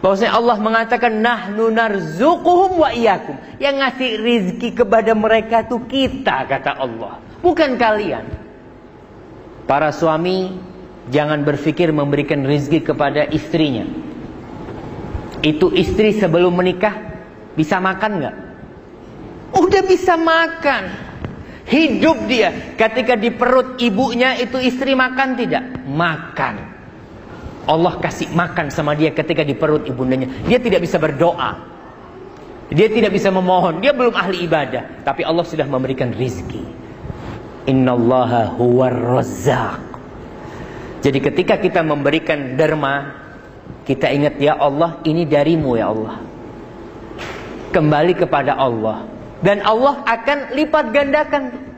Bahwasanya Allah mengatakan nahnu narzuquhum wa iyyakum. Yang ngasih rizki kepada mereka itu kita kata Allah, bukan kalian. Para suami jangan berpikir memberikan rizki kepada istrinya. Itu istri sebelum menikah bisa makan nggak? Udah bisa makan. Hidup dia ketika di perut ibunya itu istri makan tidak? Makan. Allah kasih makan sama dia ketika di perut ibundanya. Dia tidak bisa berdoa. Dia tidak bisa memohon. Dia belum ahli ibadah. Tapi Allah sudah memberikan rizki. Innallaha huwar razzaq. Jadi ketika kita memberikan derma, kita ingat ya Allah ini darimu ya Allah. Kembali kepada Allah dan Allah akan lipat gandakan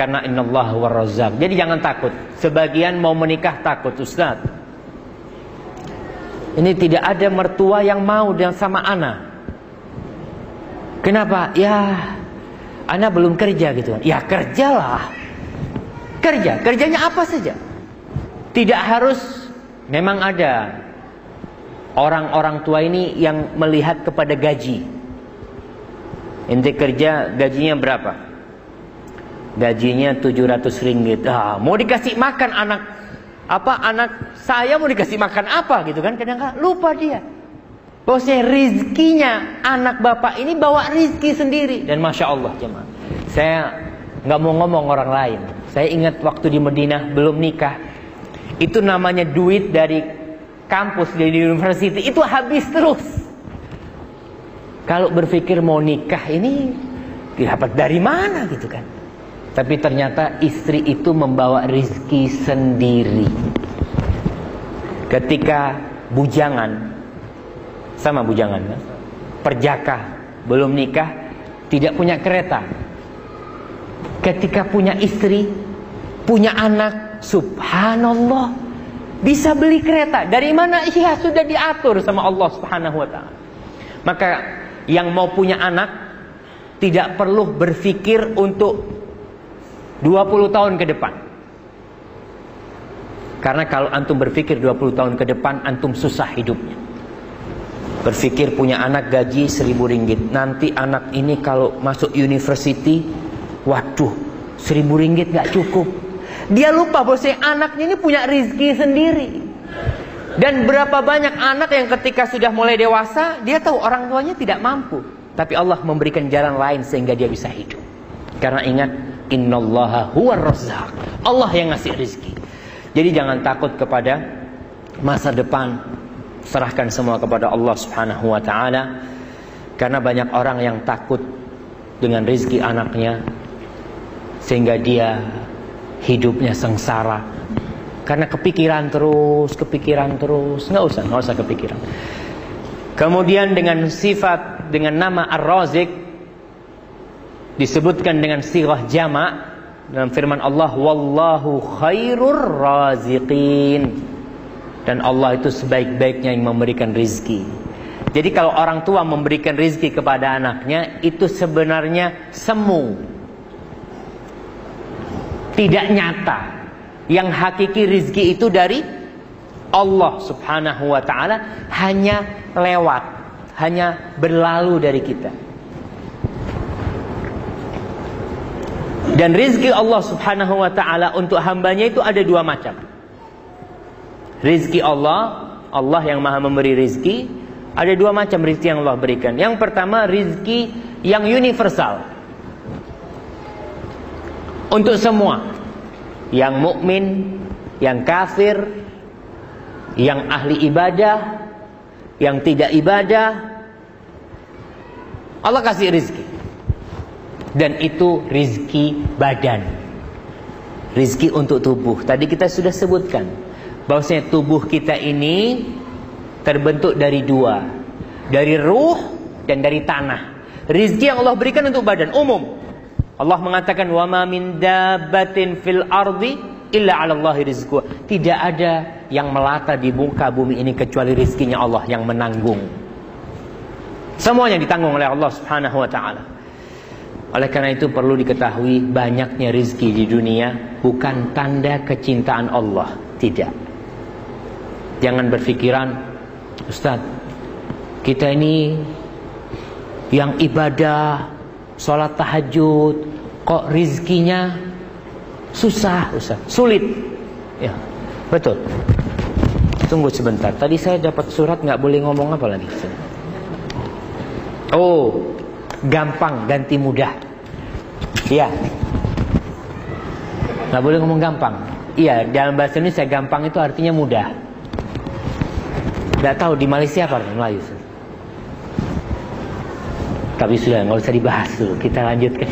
karena innallaha warrazzaq. Jadi jangan takut. Sebagian mau menikah takut, Ustaz. Ini tidak ada mertua yang mau dengan sama ana. Kenapa? Ya, ana belum kerja gitu. Ya kerjalah. Kerja, kerjanya apa saja. Tidak harus memang ada orang-orang tua ini yang melihat kepada gaji. Ente kerja gajinya berapa? Gajinya 700 ringgit. Ah, mau dikasih makan anak apa? Anak saya mau dikasih makan apa? Gitu kan? Kadang-kadang lupa dia. Bosnya rizkinya anak bapak ini bawa rizki sendiri. Dan masya Allah jemaah. Saya nggak mau ngomong orang lain. Saya ingat waktu di Medina belum nikah. Itu namanya duit dari kampus dari university itu habis terus kalau berpikir mau nikah ini dapat dari mana gitu kan. Tapi ternyata istri itu membawa rizki sendiri. Ketika bujangan, sama bujangan? Perjaka, belum nikah, tidak punya kereta. Ketika punya istri, punya anak, subhanallah, bisa beli kereta. Dari mana? Iya sudah diatur sama Allah subhanahu wa ta'ala. Maka yang mau punya anak tidak perlu berpikir untuk 20 tahun ke depan. Karena kalau antum berpikir 20 tahun ke depan antum susah hidupnya. Berpikir punya anak gaji 1000 ringgit. Nanti anak ini kalau masuk university, waduh, 1000 ringgit gak cukup. Dia lupa bahwa anaknya ini punya rizki sendiri. Dan berapa banyak anak yang ketika sudah mulai dewasa, dia tahu orang tuanya tidak mampu. Tapi Allah memberikan jalan lain sehingga dia bisa hidup. Karena ingat, innallaha huwar razzaq. Allah yang ngasih rizki. Jadi jangan takut kepada masa depan. Serahkan semua kepada Allah subhanahu wa ta'ala. Karena banyak orang yang takut dengan rizki anaknya sehingga dia hidupnya sengsara karena kepikiran terus, kepikiran terus, nggak usah, nggak usah kepikiran. Kemudian dengan sifat dengan nama Ar-Razik disebutkan dengan sirah jama' dalam firman Allah wallahu khairur raziqin dan Allah itu sebaik-baiknya yang memberikan rizki. Jadi kalau orang tua memberikan rizki kepada anaknya itu sebenarnya semu. Tidak nyata. Yang hakiki rizki itu dari Allah subhanahu wa ta'ala hanya lewat. Hanya berlalu dari kita. Dan rizki Allah subhanahu wa ta'ala untuk hambanya itu ada dua macam. Rizki Allah, Allah yang maha memberi rizki. Ada dua macam rizki yang Allah berikan. Yang pertama rizki yang universal. Untuk semua. Yang mukmin, yang kafir, yang ahli ibadah, yang tidak ibadah. Allah kasih rizki. Dan itu rizki badan. Rizki untuk tubuh. Tadi kita sudah sebutkan. Bahwasanya tubuh kita ini terbentuk dari dua dari ruh dan dari tanah rizki yang Allah berikan untuk badan umum Allah mengatakan wa ma min dabbatin fil ardi illa 'ala Allahi rizquha tidak ada yang melata di muka bumi ini kecuali rizkinya Allah yang menanggung. Semuanya ditanggung oleh Allah Subhanahu wa taala. Oleh karena itu perlu diketahui banyaknya rizki di dunia bukan tanda kecintaan Allah. Tidak. Jangan berpikiran Ustaz, kita ini yang ibadah, sholat tahajud, kok rizkinya susah, Ustaz, sulit. Ya, betul. Tunggu sebentar. Tadi saya dapat surat nggak boleh ngomong apa lagi. Oh, gampang ganti mudah. Iya. Nggak boleh ngomong gampang. Iya, dalam bahasa Indonesia gampang itu artinya mudah. Tidak tahu di Malaysia apa Melayu. Tapi sudah nggak usah dibahas dulu. Kita lanjutkan.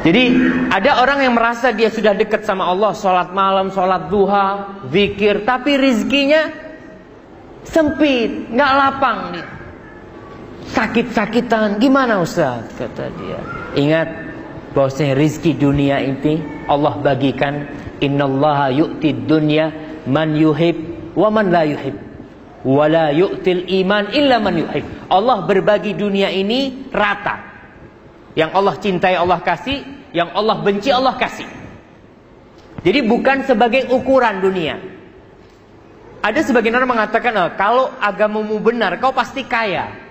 Jadi ada orang yang merasa dia sudah dekat sama Allah, sholat malam, sholat duha, zikir, tapi rizkinya sempit, nggak lapang nih. Sakit-sakitan, gimana Ustaz? Kata dia. Ingat bahwasanya rizki dunia ini Allah bagikan innallaha yu'ti dunya man yuhib wa man la yuhib wala yu'til iman illa man yuhib. Allah berbagi dunia ini rata. Yang Allah cintai Allah kasih. Yang Allah benci Allah kasih. Jadi bukan sebagai ukuran dunia. Ada sebagian orang mengatakan oh, kalau agamamu benar kau pasti kaya.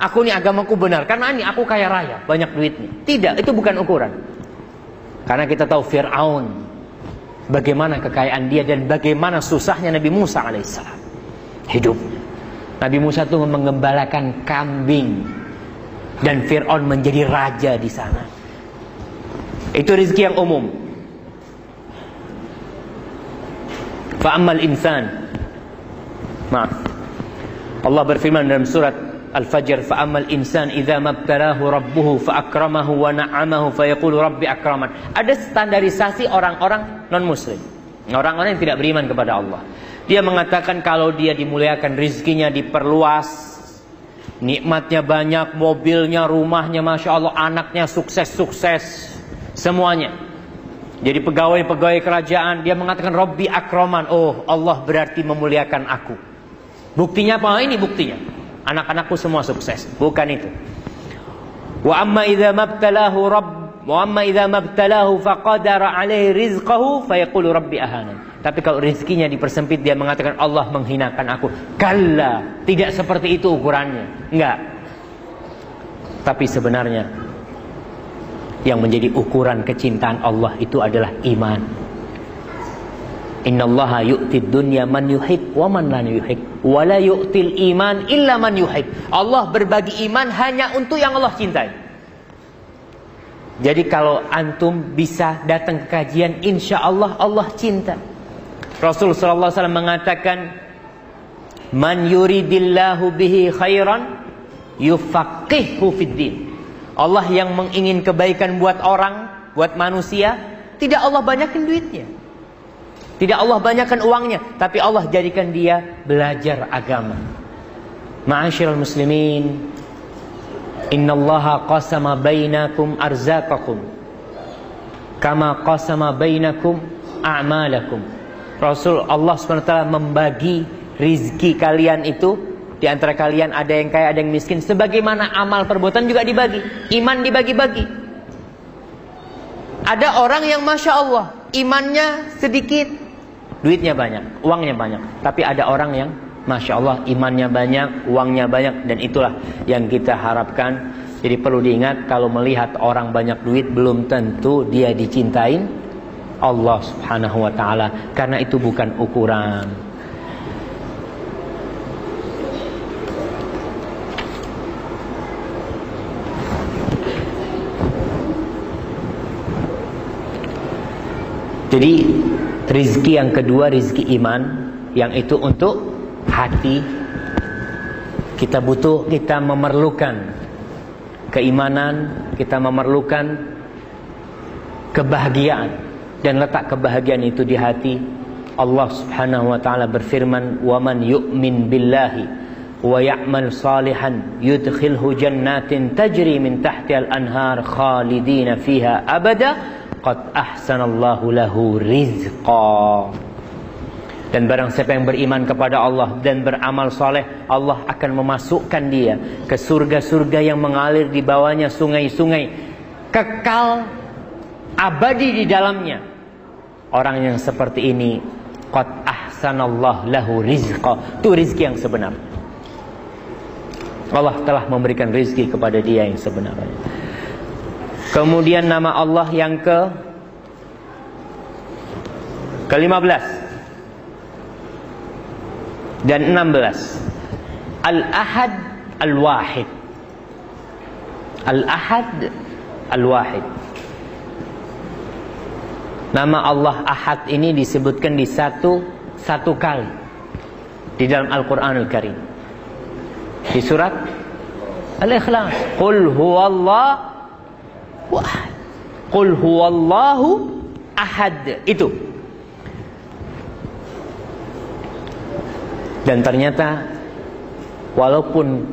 Aku nih agamaku benar karena ini aku kaya raya banyak duitnya. Tidak itu bukan ukuran. Karena kita tahu Fir'aun bagaimana kekayaan dia dan bagaimana susahnya Nabi Musa alaihissalam hidup. Nabi Musa itu mengembalakan kambing dan Fir'aun menjadi raja di sana. Itu rezeki yang umum. Fa'amal insan. Maaf. Allah berfirman dalam surat Al-Fajr fa'amal insan idza mabtalahu rabbuhu fa'akramahu wa na'amahu fayaqulu rabbi akraman. Ada standarisasi orang-orang non muslim. Orang-orang yang tidak beriman kepada Allah. Dia mengatakan kalau dia dimuliakan rizkinya diperluas, nikmatnya banyak, mobilnya, rumahnya, masya Allah, anaknya sukses-sukses, semuanya. Jadi pegawai-pegawai kerajaan dia mengatakan Robbi akroman. Oh Allah berarti memuliakan aku. Buktinya apa? Ini buktinya. Anak-anakku semua sukses. Bukan itu. Wa amma idza mabtalahu rabb wa amma idza mabtalahu faqadara alaihi rizqahu fayaqulu rabbi ahana. Tapi kalau rezekinya dipersempit dia mengatakan Allah menghinakan aku. Kalla, tidak seperti itu ukurannya. Enggak. Tapi sebenarnya yang menjadi ukuran kecintaan Allah itu adalah iman. Innallaha yu'tid dunya man yuhib wa man la yuhib wa la yu'til iman illa man yuhib. Allah berbagi iman hanya untuk yang Allah cintai. Jadi kalau antum bisa datang ke kajian insya Allah Allah cinta. Rasul sallallahu alaihi wasallam mengatakan Man yuridillahu bihi khairan yufaqihu fid din. Allah yang mengingin kebaikan buat orang, buat manusia, tidak Allah banyakin duitnya. Tidak Allah banyakkan uangnya, tapi Allah jadikan dia belajar agama. Ma'asyiral muslimin, innallaha qasama bainakum arzaqakum kama qasama bainakum a'malakum. Rasul Allah SWT membagi rizki kalian itu di antara kalian ada yang kaya, ada yang miskin. Sebagaimana amal perbuatan juga dibagi. Iman dibagi-bagi. Ada orang yang Masya Allah, imannya sedikit, duitnya banyak, uangnya banyak. Tapi ada orang yang Masya Allah, imannya banyak, uangnya banyak. Dan itulah yang kita harapkan. Jadi perlu diingat, kalau melihat orang banyak duit, belum tentu dia dicintain Allah subhanahu wa ta'ala. Karena itu bukan ukuran. Jadi rizki yang kedua rizki iman yang itu untuk hati kita butuh kita memerlukan keimanan kita memerlukan kebahagiaan dan letak kebahagiaan itu di hati. Allah Subhanahu wa taala berfirman wa man yu'min billahi wa ya'mal salihan yudkhilhu jannatin tajri min tahtiha al-anhar khalidina fiha abada qad ahsanallahu lahu rizqa. Dan barang siapa yang beriman kepada Allah dan beramal soleh Allah akan memasukkan dia ke surga-surga yang mengalir di bawahnya sungai-sungai kekal abadi di dalamnya orang yang seperti ini qad ahsanallahu lahu rizqa itu rizki yang sebenar Allah telah memberikan rizki kepada dia yang sebenarnya Kemudian nama Allah yang ke ke-15 dan 16. Al-Ahad Al-Wahid. Al-Ahad Al-Wahid. Nama Allah Ahad ini disebutkan di satu satu kali di dalam Al-Qur'anul Karim. Di surat Al-Ikhlas. Qul huwallahu. Qul huwallahu ahad. Itu. Dan ternyata walaupun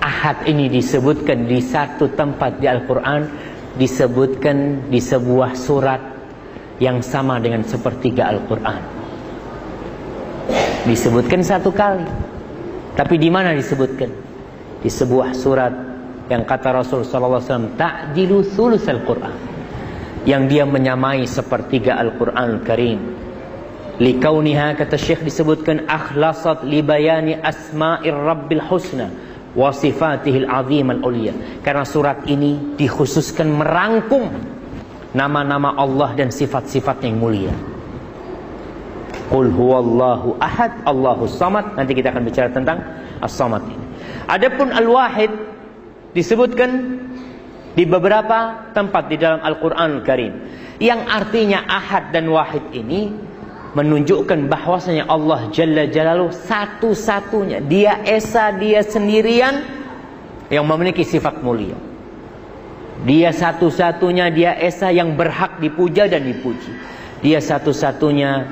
ahad ini disebutkan di satu tempat di Al-Qur'an disebutkan di sebuah surat yang sama dengan sepertiga Al-Qur'an. Disebutkan satu kali. Tapi di mana disebutkan? Di sebuah surat yang kata Rasul sallallahu alaihi wasallam ta'dilu sulusal Quran yang dia menyamai sepertiga Al-Qur'an Al-Karim likauniha kata Syekh disebutkan akhlasat libayani asma'ir rabbil husna wa sifatihil azim al-ulia karena surat ini dikhususkan merangkum nama-nama Allah dan sifat-sifat yang mulia. Qul huwallahu ahad Allahu samad. Nanti kita akan bicara tentang as-samad ini. Adapun al-wahid disebutkan di beberapa tempat di dalam Al-Quran Al-Karim. Yang artinya ahad dan wahid ini menunjukkan bahwasanya Allah Jalla Jalaluh satu-satunya dia esa dia sendirian yang memiliki sifat mulia dia satu-satunya dia esa yang berhak dipuja dan dipuji dia satu-satunya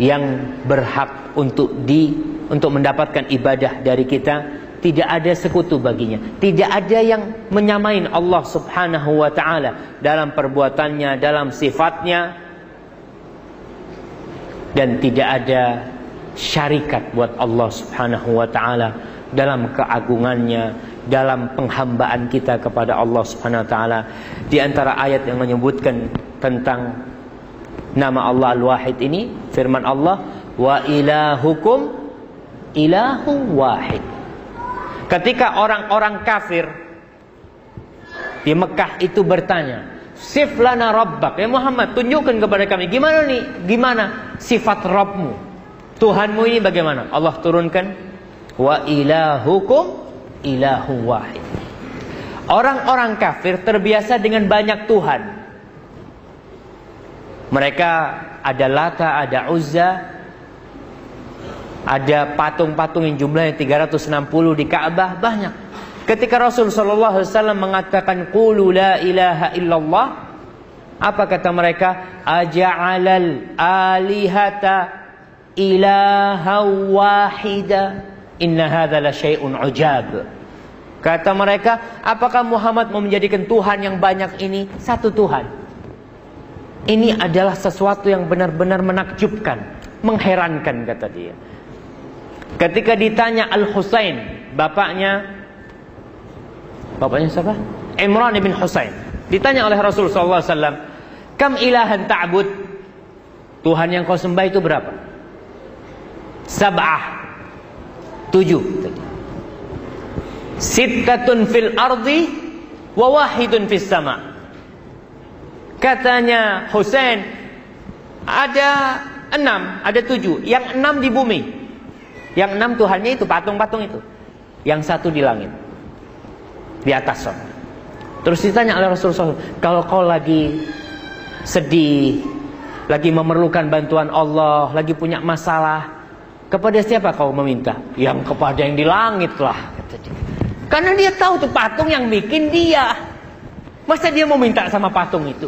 yang berhak untuk di untuk mendapatkan ibadah dari kita tidak ada sekutu baginya. Tidak ada yang menyamain Allah subhanahu wa ta'ala. Dalam perbuatannya, dalam sifatnya. Dan tidak ada syarikat buat Allah subhanahu wa ta'ala. Dalam keagungannya. Dalam penghambaan kita kepada Allah subhanahu wa ta'ala. Di antara ayat yang menyebutkan tentang nama Allah al-wahid ini. Firman Allah. Wa ilahukum ilahu wahid. Ketika orang-orang kafir di Mekah itu bertanya, Sif lana rabbak. Ya Muhammad, tunjukkan kepada kami. Gimana nih? Gimana sifat Rabbmu? Tuhanmu ini bagaimana? Allah turunkan. Wa ilahukum ilahu wahid. Orang-orang kafir terbiasa dengan banyak Tuhan. Mereka ada Lata, ada Uzza. Ada patung-patung yang jumlahnya 360 di Ka'bah banyak. Ketika Rasul sallallahu alaihi wasallam mengatakan qulu la ilaha illallah apa kata mereka? Aja'alal alihata ilaha wahida. Inna hadza la syai'un ujab. Kata mereka, apakah Muhammad mau menjadikan Tuhan yang banyak ini satu Tuhan? Ini adalah sesuatu yang benar-benar menakjubkan, mengherankan kata dia. Ketika ditanya Al-Husain, bapaknya bapaknya siapa? Imran bin Husain. Ditanya oleh Rasul sallallahu alaihi wasallam, "Kam ilahan ta'bud?" Tuhan yang kau sembah itu berapa? Sab'ah. Tujuh. Sittatun fil ardi wa wahidun fis sama. Katanya Husain ada enam, ada tujuh. Yang enam di bumi. Yang enam Tuhannya itu patung-patung itu. Yang satu di langit. Di atas sana. Terus ditanya oleh Rasulullah kalau kau lagi sedih, lagi memerlukan bantuan Allah, lagi punya masalah, kepada siapa kau meminta? Yang kepada yang di langit lah. Karena dia tahu tuh patung yang bikin dia. Masa dia mau minta sama patung itu?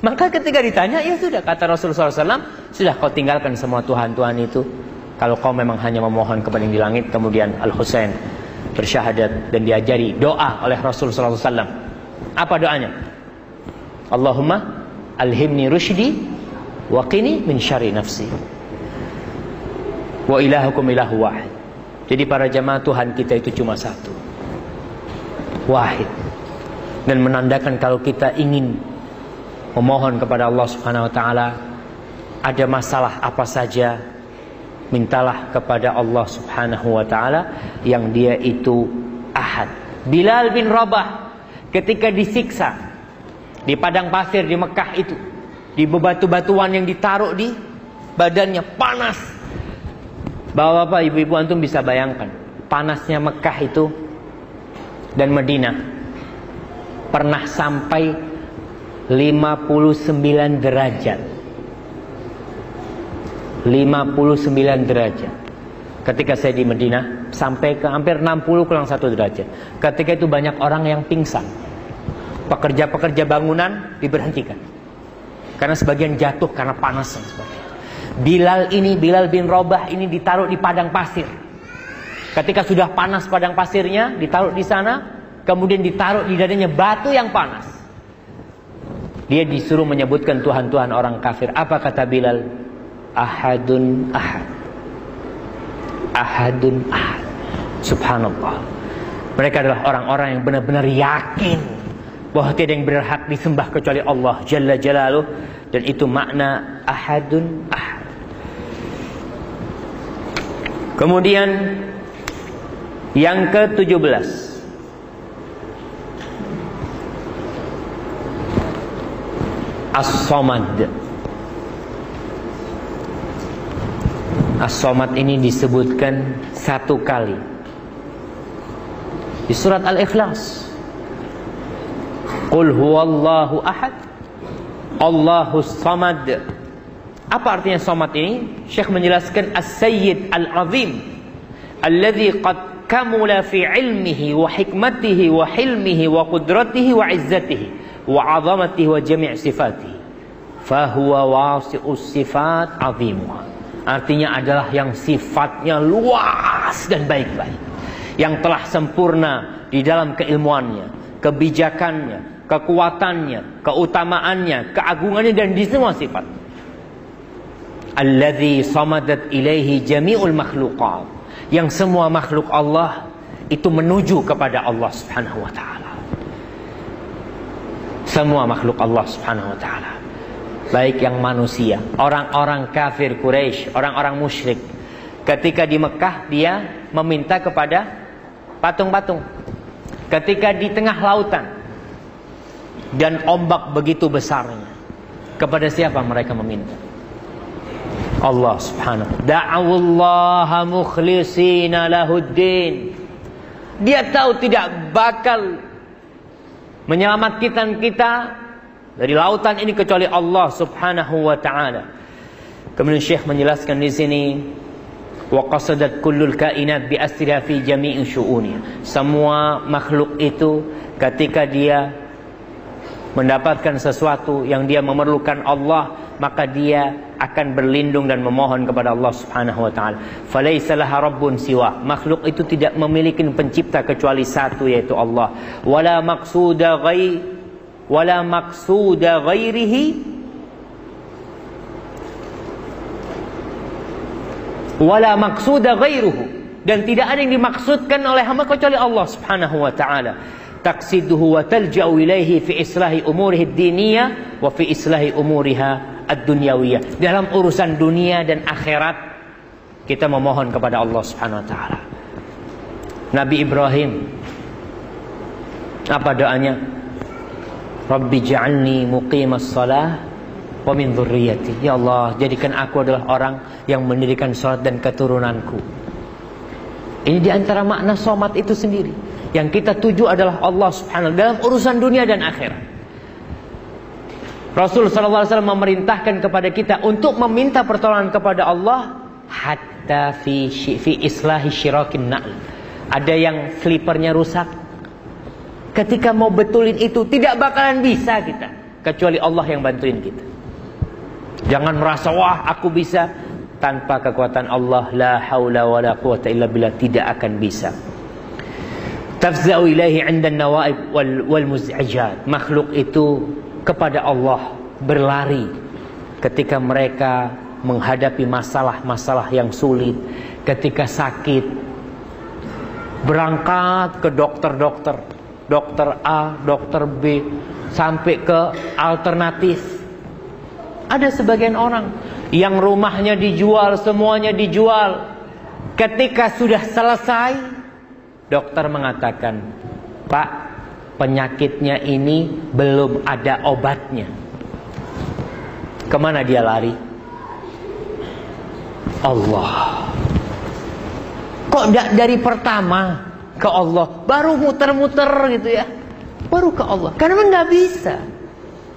Maka ketika ditanya, ya sudah kata Rasulullah SAW, sudah kau tinggalkan semua Tuhan-Tuhan itu. Kalau kau memang hanya memohon kepada yang di langit, kemudian Al Husain bersyahadat dan diajari doa oleh Rasulullah SAW. Apa doanya? Allahumma alhimni rushdi wa qini min syari nafsi. Wa ilahukum ilahu wahid. Jadi para jamaah Tuhan kita itu cuma satu wahid dan menandakan kalau kita ingin memohon kepada Allah Subhanahu wa taala ada masalah apa saja mintalah kepada Allah Subhanahu wa taala yang dia itu ahad. Bilal bin Rabah ketika disiksa di padang pasir di Mekah itu di bebatu-batuan yang ditaruh di badannya panas. Bapak-bapak, ibu-ibu antum bisa bayangkan panasnya Mekah itu dan Medina pernah sampai 59 derajat 59 derajat ketika saya di Medina sampai ke hampir 60 kurang satu derajat ketika itu banyak orang yang pingsan pekerja-pekerja bangunan diberhentikan karena sebagian jatuh karena panas Bilal ini Bilal bin Robah ini ditaruh di padang pasir Ketika sudah panas padang pasirnya, ditaruh di sana, kemudian ditaruh di dadanya batu yang panas. Dia disuruh menyebutkan Tuhan-Tuhan orang kafir. Apa kata Bilal? Ahadun ahad. Ahadun ahad. Subhanallah. Mereka adalah orang-orang yang benar-benar yakin bahwa tidak yang berhak disembah kecuali Allah Jalla Jalaluh dan itu makna ahadun ahad. Kemudian yang ke-17 As-Somad As-Somad ini disebutkan satu kali. Di surat Al-Ikhlas. Qul huwallahu ahad. Allahus samad. Apa artinya somad ini? Syekh menjelaskan As-Sayyid Al-Azim. Alladhi qad kamula fi ilmihi wa hikmatihi wa hilmihi wa qudratihi wa izzatihi wa azamatihi wa jami' sifatihi. Fahuwa wasi'us sifat azimuha artinya adalah yang sifatnya luas dan baik-baik yang telah sempurna di dalam keilmuannya kebijakannya kekuatannya keutamaannya keagungannya dan di semua sifat alladzi samadat ilaihi jami'ul makhluqat yang semua makhluk Allah itu menuju kepada Allah Subhanahu wa taala. Semua makhluk Allah Subhanahu wa taala. Baik yang manusia, orang-orang kafir Quraisy, orang-orang musyrik. Ketika di Mekah dia meminta kepada patung-patung. Ketika di tengah lautan dan ombak begitu besarnya, kepada siapa mereka meminta? Allah subhanahu da'awullaha mukhlisina lahuddin dia tahu tidak bakal menyelamatkan kita dari lautan ini kecuali Allah subhanahu wa ta'ala kemudian Syekh menjelaskan di sini wa qasadat kullul kainat bi asriha fi jami'i syu'uniha semua makhluk itu ketika dia mendapatkan sesuatu yang dia memerlukan Allah maka dia akan berlindung dan memohon kepada Allah Subhanahu wa taala. Falaisa laha rabbun siwa. Makhluk itu tidak memiliki pencipta kecuali satu yaitu Allah. Wala maqsuda ghai wala maqsuda ghairihi. Wala maqsuda ghairuhu. Dan tidak ada yang dimaksudkan oleh hamba kecuali Allah Subhanahu wa taala. Taqsiduhu wa talja'u ilaihi fi islahi umurihi diniyah wa fi islahi umuriha ad-dunyawiyah. Dalam urusan dunia dan akhirat kita memohon kepada Allah Subhanahu wa taala. Nabi Ibrahim apa doanya Rabbi ja'alni muqimas salah wa min. Ya Allah, jadikan aku adalah orang yang mendirikan salat dan keturunanku. Ini di antara makna somat itu sendiri. Yang kita tuju adalah Allah Subhanahu dalam urusan dunia dan akhirat. Rasul sallallahu alaihi wasallam memerintahkan kepada kita untuk meminta pertolongan kepada Allah hatta fi fi islahi syirakin na'l. Ada yang slipernya rusak. Ketika mau betulin itu tidak bakalan bisa kita kecuali Allah yang bantuin kita. Jangan merasa wah aku bisa tanpa kekuatan Allah la haula wala quwata illa billah tidak akan bisa. Tafza'u ilaihi 'inda nawaib wal, wal muz'ijat. Makhluk itu kepada Allah berlari ketika mereka menghadapi masalah-masalah yang sulit, ketika sakit. Berangkat ke dokter-dokter, dokter A, dokter B, sampai ke alternatif ada sebagian orang yang rumahnya dijual, semuanya dijual. Ketika sudah selesai, dokter mengatakan, "Pak, penyakitnya ini belum ada obatnya." Ke mana dia lari? Allah. Kok dari pertama ke Allah, baru muter-muter gitu ya? Baru ke Allah. Karena nggak bisa.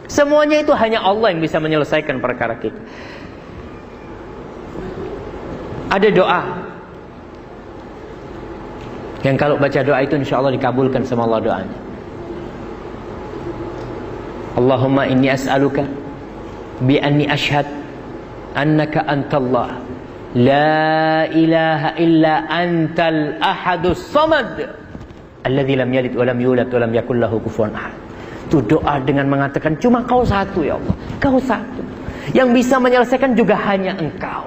Semuanya itu hanya Allah yang bisa menyelesaikan perkara kita. Ada doa yang kalau baca doa itu insya Allah dikabulkan sama Allah doanya. Allahumma inni as'aluka bi anni ashhad annaka antallah la ilaha illa antal ahadus samad alladzi lam yalid wa lam yulad wa lam yakul lahu ahad itu doa dengan mengatakan cuma kau satu ya Allah. Kau satu. Yang bisa menyelesaikan juga hanya engkau.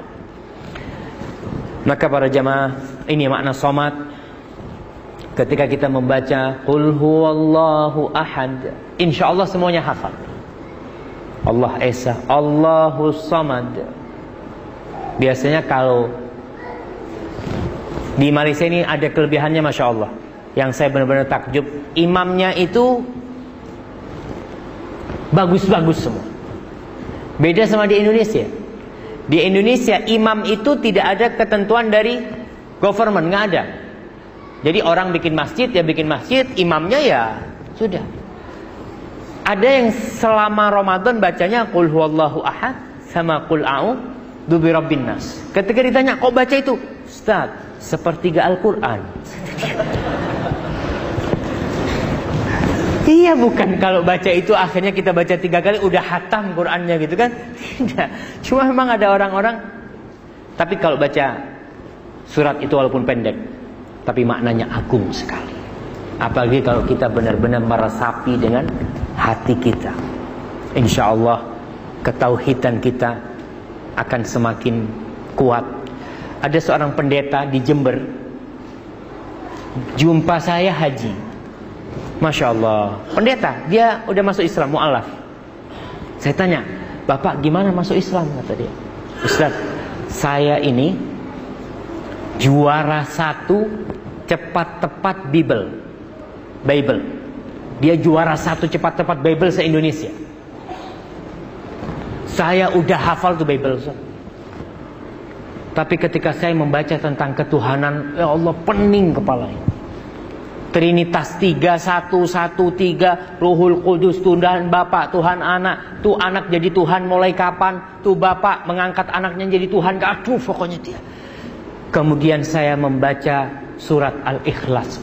Maka para jamaah ini makna somat. Ketika kita membaca Qul huwallahu ahad. Insya Allah semuanya hafal. Allah Esa. Allahu samad. Biasanya kalau di Malaysia ini ada kelebihannya Masya Allah. Yang saya benar-benar takjub. Imamnya itu bagus-bagus semua. Beda sama di Indonesia. Di Indonesia imam itu tidak ada ketentuan dari government, nggak ada. Jadi orang bikin masjid ya bikin masjid, imamnya ya sudah. Ada yang selama Ramadan bacanya qul huwallahu ahad sama qul birabbin nas. Ketika ditanya, "Kok baca itu?" Ustaz, sepertiga Al-Qur'an. [laughs] Iya bukan kalau baca itu akhirnya kita baca tiga kali udah hatam Qurannya gitu kan? [laughs] Tidak. Cuma memang ada orang-orang. Tapi kalau baca surat itu walaupun pendek, tapi maknanya agung sekali. Apalagi kalau kita benar-benar meresapi dengan hati kita. Insya Allah ketauhidan kita akan semakin kuat. Ada seorang pendeta di Jember. Jumpa saya haji. Masya Allah. Pendeta dia udah masuk Islam mu'alaf. Saya tanya Bapak gimana masuk Islam? kata dia. Ustaz saya ini Juara satu Cepat tepat Bible. Bible. Dia juara satu cepat tepat Bible se-Indonesia Saya udah hafal tuh Bible Ustaz tapi ketika saya membaca tentang ketuhanan, ya Allah pening kepalanya. Trinitas tiga, satu, satu, tiga, Ruhul Kudus, Tuhan Bapak, Tuhan Anak. Tuh anak jadi Tuhan mulai kapan? Tuh Bapak mengangkat anaknya jadi Tuhan. Aduh pokoknya dia. Kemudian saya membaca surat Al-Ikhlas.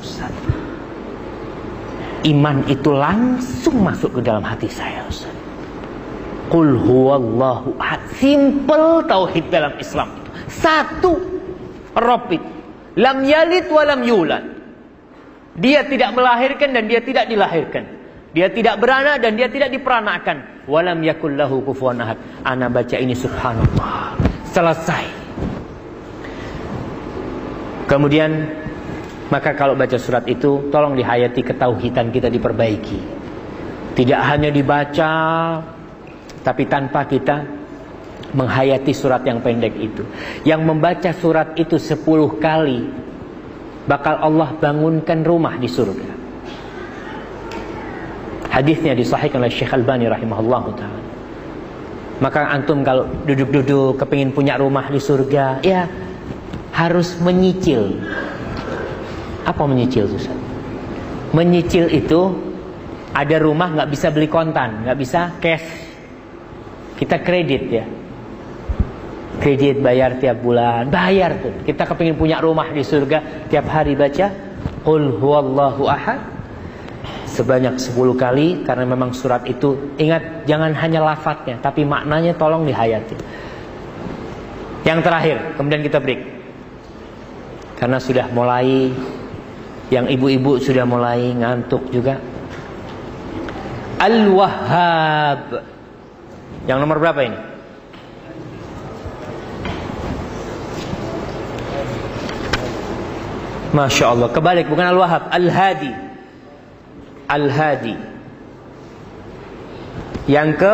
Iman itu langsung masuk ke dalam hati saya Ustaz. Qul huwallahu ahad. Simple tauhid dalam Islam itu. Satu. Robit. Lam yalid wa lam yulad. Dia tidak melahirkan dan dia tidak dilahirkan. Dia tidak beranak dan dia tidak diperanakan. Walam yakul lahu kufuwan ahad. Ana baca ini subhanallah. Selesai. Kemudian maka kalau baca surat itu tolong dihayati ketauhidan kita diperbaiki. Tidak hanya dibaca tapi tanpa kita menghayati surat yang pendek itu. Yang membaca surat itu sepuluh kali bakal Allah bangunkan rumah di surga. Hadisnya disahihkan oleh Syekh Albani rahimahullah taala. Maka antum kalau duduk-duduk kepingin punya rumah di surga, ya harus menyicil. Apa menyicil Ustaz? Menyicil itu ada rumah nggak bisa beli kontan, nggak bisa cash. Kita kredit ya. Kredit bayar tiap bulan, bayar tuh. Kita kepingin punya rumah di surga, tiap hari baca Qul huwallahu ahad sebanyak 10 kali karena memang surat itu ingat jangan hanya lafadznya tapi maknanya tolong dihayati. Yang terakhir, kemudian kita break. Karena sudah mulai yang ibu-ibu sudah mulai ngantuk juga. Al-Wahhab. Yang nomor berapa ini? Masya Allah. Kebalik bukan Al-Wahhab Al-Hadi. Al-Hadi. Yang ke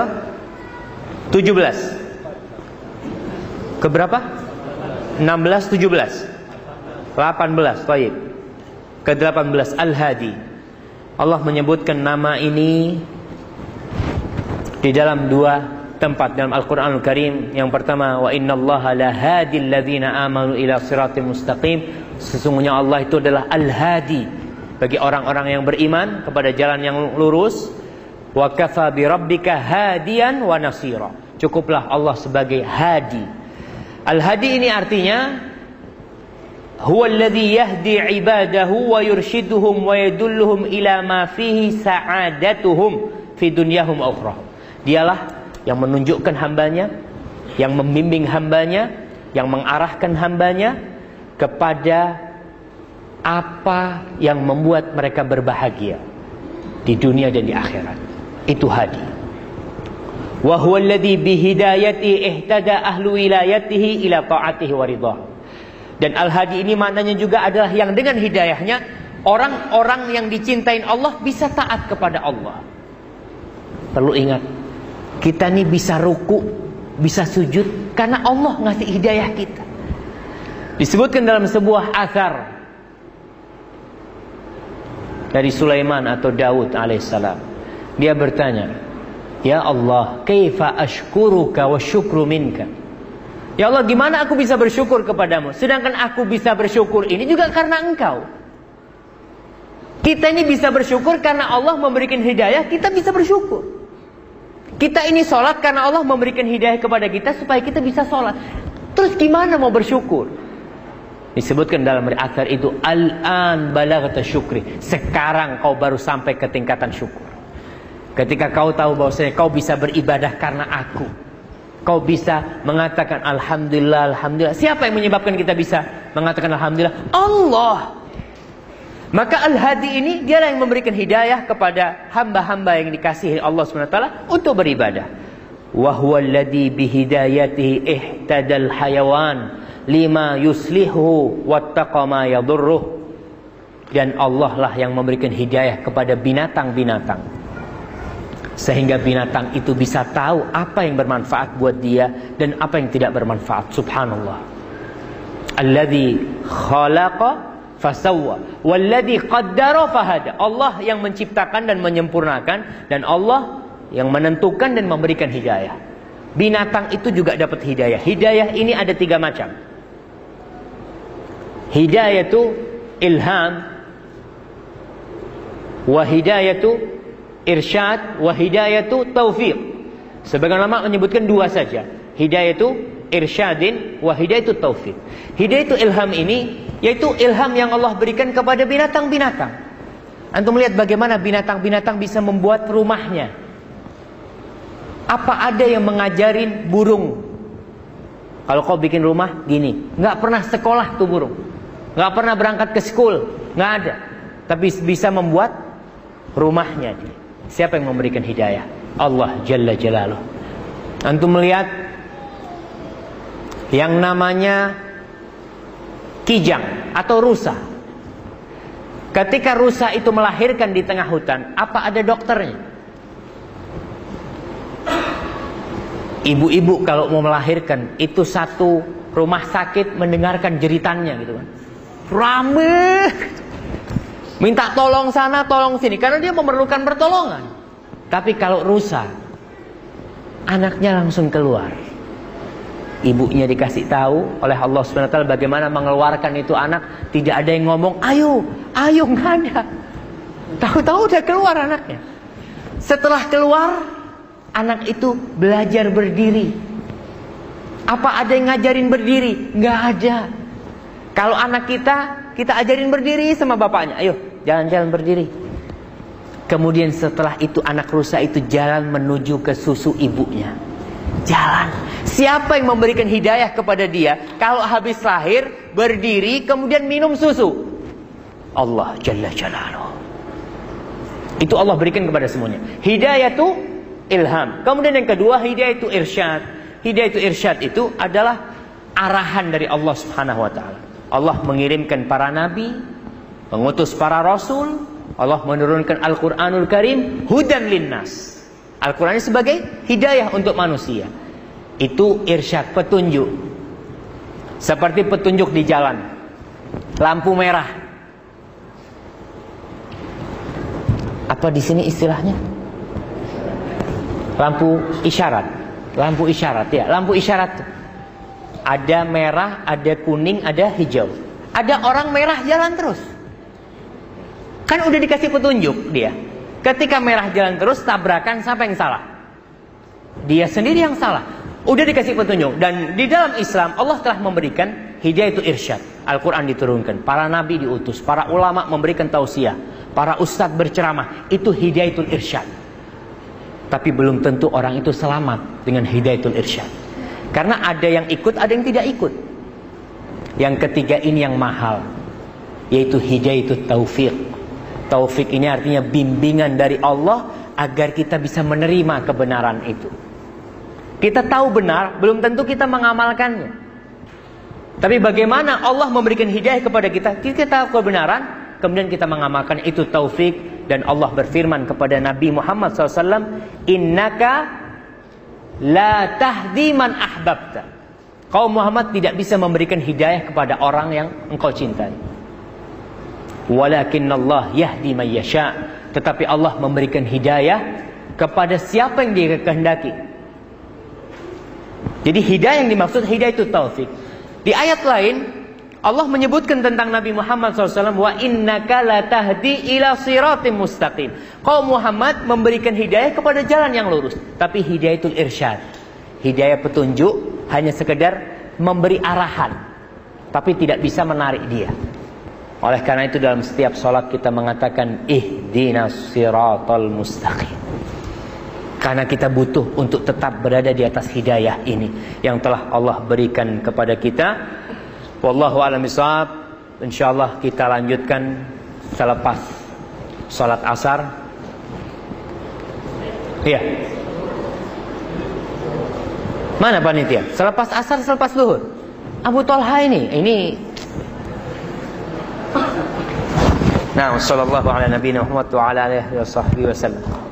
17 Keberapa? 16, 17 18 Taib Ke 18 Al-Hadi. Allah menyebutkan nama ini Di dalam dua tempat dalam Al-Quranul Karim Yang pertama Wa inna allaha lahadil ladhina amanu ila siratim mustaqim Sesungguhnya Allah itu adalah Al-Hadi bagi orang-orang yang beriman kepada jalan yang lurus. Wa kafa bi rabbika hadiyan wa nasira. Cukuplah Allah sebagai hadi. Al-Hadi ini artinya huwa alladhi yahdi ibadahu wa yurshiduhum wa yadulluhum ila ma fihi sa'adatuhum fi dunyahum ukhrahum. Dialah yang menunjukkan hambanya, yang membimbing hambanya, yang mengarahkan hambanya kepada apa yang membuat mereka berbahagia di dunia dan di akhirat. Itu hadi. Wa huwa alladhi bihidayati ihtada ahlu wilayatihi ila ta'atihi wa ridha. Dan al-hadi ini maknanya juga adalah yang dengan hidayahnya orang-orang yang dicintain Allah bisa taat kepada Allah. Perlu ingat, kita ini bisa ruku, bisa sujud karena Allah ngasih hidayah kita. Disebutkan dalam sebuah asar dari Sulaiman atau Daud alaihissalam. Dia bertanya, Ya Allah, kaifa ashkuruka wa syukru minka? Ya Allah, gimana aku bisa bersyukur kepadamu? Sedangkan aku bisa bersyukur ini juga karena engkau. Kita ini bisa bersyukur karena Allah memberikan hidayah, kita bisa bersyukur. Kita ini sholat karena Allah memberikan hidayah kepada kita supaya kita bisa sholat. Terus gimana mau bersyukur? Disebutkan dalam asar itu Al-an balaghata syukri Sekarang kau baru sampai ke tingkatan syukur Ketika kau tahu bahwasanya kau bisa beribadah karena aku Kau bisa mengatakan Alhamdulillah, Alhamdulillah Siapa yang menyebabkan kita bisa mengatakan Alhamdulillah? Allah Maka Al-Hadi ini dialah yang memberikan hidayah kepada hamba-hamba yang dikasihi Allah SWT untuk beribadah. Wahualladhi bihidayatihi ihtadal hayawan lima yuslihu wattaqa ma yadurruh. Dan Allah lah yang memberikan hidayah kepada binatang-binatang. Sehingga binatang itu bisa tahu apa yang bermanfaat buat dia dan apa yang tidak bermanfaat. Subhanallah. Alladzi khalaqa fasawwa. Walladzi qaddara fahada. Allah yang menciptakan dan menyempurnakan dan Allah yang menentukan dan memberikan hidayah. Binatang itu juga dapat hidayah. Hidayah ini ada tiga macam. Hidayatu ilham wa hidayatu irsyad wa hidayatu taufiq. Sebagian ulama menyebutkan dua saja. Hidayatu irsyadin wa hidayatut taufik. Hidayatul ilham ini yaitu ilham yang Allah berikan kepada binatang-binatang. Antum melihat bagaimana binatang-binatang bisa membuat rumahnya. Apa ada yang mengajarin burung? Kalau kau bikin rumah gini, nggak pernah sekolah tuh burung, nggak pernah berangkat ke school, nggak ada. Tapi bisa membuat rumahnya. Siapa yang memberikan hidayah? Allah Jalla Jalaluh. Antum melihat yang namanya kijang atau rusa. Ketika rusa itu melahirkan di tengah hutan, apa ada dokternya? Ibu-ibu kalau mau melahirkan itu satu rumah sakit mendengarkan jeritannya gitu kan. Rame. Minta tolong sana, tolong sini karena dia memerlukan pertolongan. Tapi kalau rusa anaknya langsung keluar. Ibunya dikasih tahu oleh Allah SWT bagaimana mengeluarkan itu anak. Tidak ada yang ngomong, ayo, ayo, nggak ada. Tahu-tahu udah keluar anaknya. Setelah keluar, anak itu belajar berdiri. Apa ada yang ngajarin berdiri? Nggak ada. Kalau anak kita, kita ajarin berdiri sama bapaknya. Ayo, jalan-jalan berdiri. Kemudian setelah itu anak rusa itu jalan menuju ke susu ibunya. Jalan. Siapa yang memberikan hidayah kepada dia? Kalau habis lahir, berdiri, kemudian minum susu. Allah Jalla Jalaluh. Itu Allah berikan kepada semuanya. Hidayah itu ilham. Kemudian yang kedua, hidayah itu irsyad. Hidayah itu irsyad itu adalah arahan dari Allah Subhanahu wa taala. Allah mengirimkan para nabi, mengutus para rasul, Allah menurunkan Al-Qur'anul Karim hudan linnas. Al-Quran ini sebagai hidayah untuk manusia. Itu irsyad, petunjuk. Seperti petunjuk di jalan. Lampu merah. Apa di sini istilahnya? Lampu isyarat. Lampu isyarat ya, lampu isyarat. Ada merah, ada kuning, ada hijau. Ada orang merah jalan terus. Kan udah dikasih petunjuk dia. Ketika merah jalan terus tabrakan siapa yang salah? Dia sendiri yang salah. Udah dikasih petunjuk dan di dalam Islam Allah telah memberikan hidayah itu irsyad. Al-Qur'an diturunkan, para nabi diutus, para ulama memberikan tausiah, para ustadz berceramah, itu hidayatul irsyad. Tapi belum tentu orang itu selamat dengan hidayatul irsyad. Karena ada yang ikut, ada yang tidak ikut. Yang ketiga ini yang mahal, yaitu hidayatul taufik. Taufik ini artinya bimbingan dari Allah agar kita bisa menerima kebenaran itu. Kita tahu benar, belum tentu kita mengamalkannya. Tapi bagaimana Allah memberikan hidayah kepada kita? Kita tahu kebenaran, kemudian kita mengamalkan itu taufik dan Allah berfirman kepada Nabi Muhammad SAW, Innaka la tahdi man ahbabta. Kau Muhammad tidak bisa memberikan hidayah kepada orang yang engkau cintai. Walakin Allah yahdi man yasha. Tetapi Allah memberikan hidayah kepada siapa yang dia kehendaki. Jadi hidayah yang dimaksud hidayah itu taufik. Di ayat lain Allah menyebutkan tentang Nabi Muhammad SAW wa innaka la tahdi ila siratim mustaqim. Kau Muhammad memberikan hidayah kepada jalan yang lurus, tapi hidayah itu irsyad. Hidayah petunjuk hanya sekedar memberi arahan, tapi tidak bisa menarik dia. Oleh karena itu dalam setiap sholat kita mengatakan ihdinas siratal mustaqim. Karena kita butuh untuk tetap berada di atas hidayah ini yang telah Allah berikan kepada kita. Wallahu a'lam bishawab. Insyaallah kita lanjutkan selepas sholat asar. Iya. Mana panitia? Selepas asar, selepas zuhur. Abu Talha ini, ini Nah, sallallahu ala nabiyina Muhammad wa ala alihi wa sahbihi wasallam.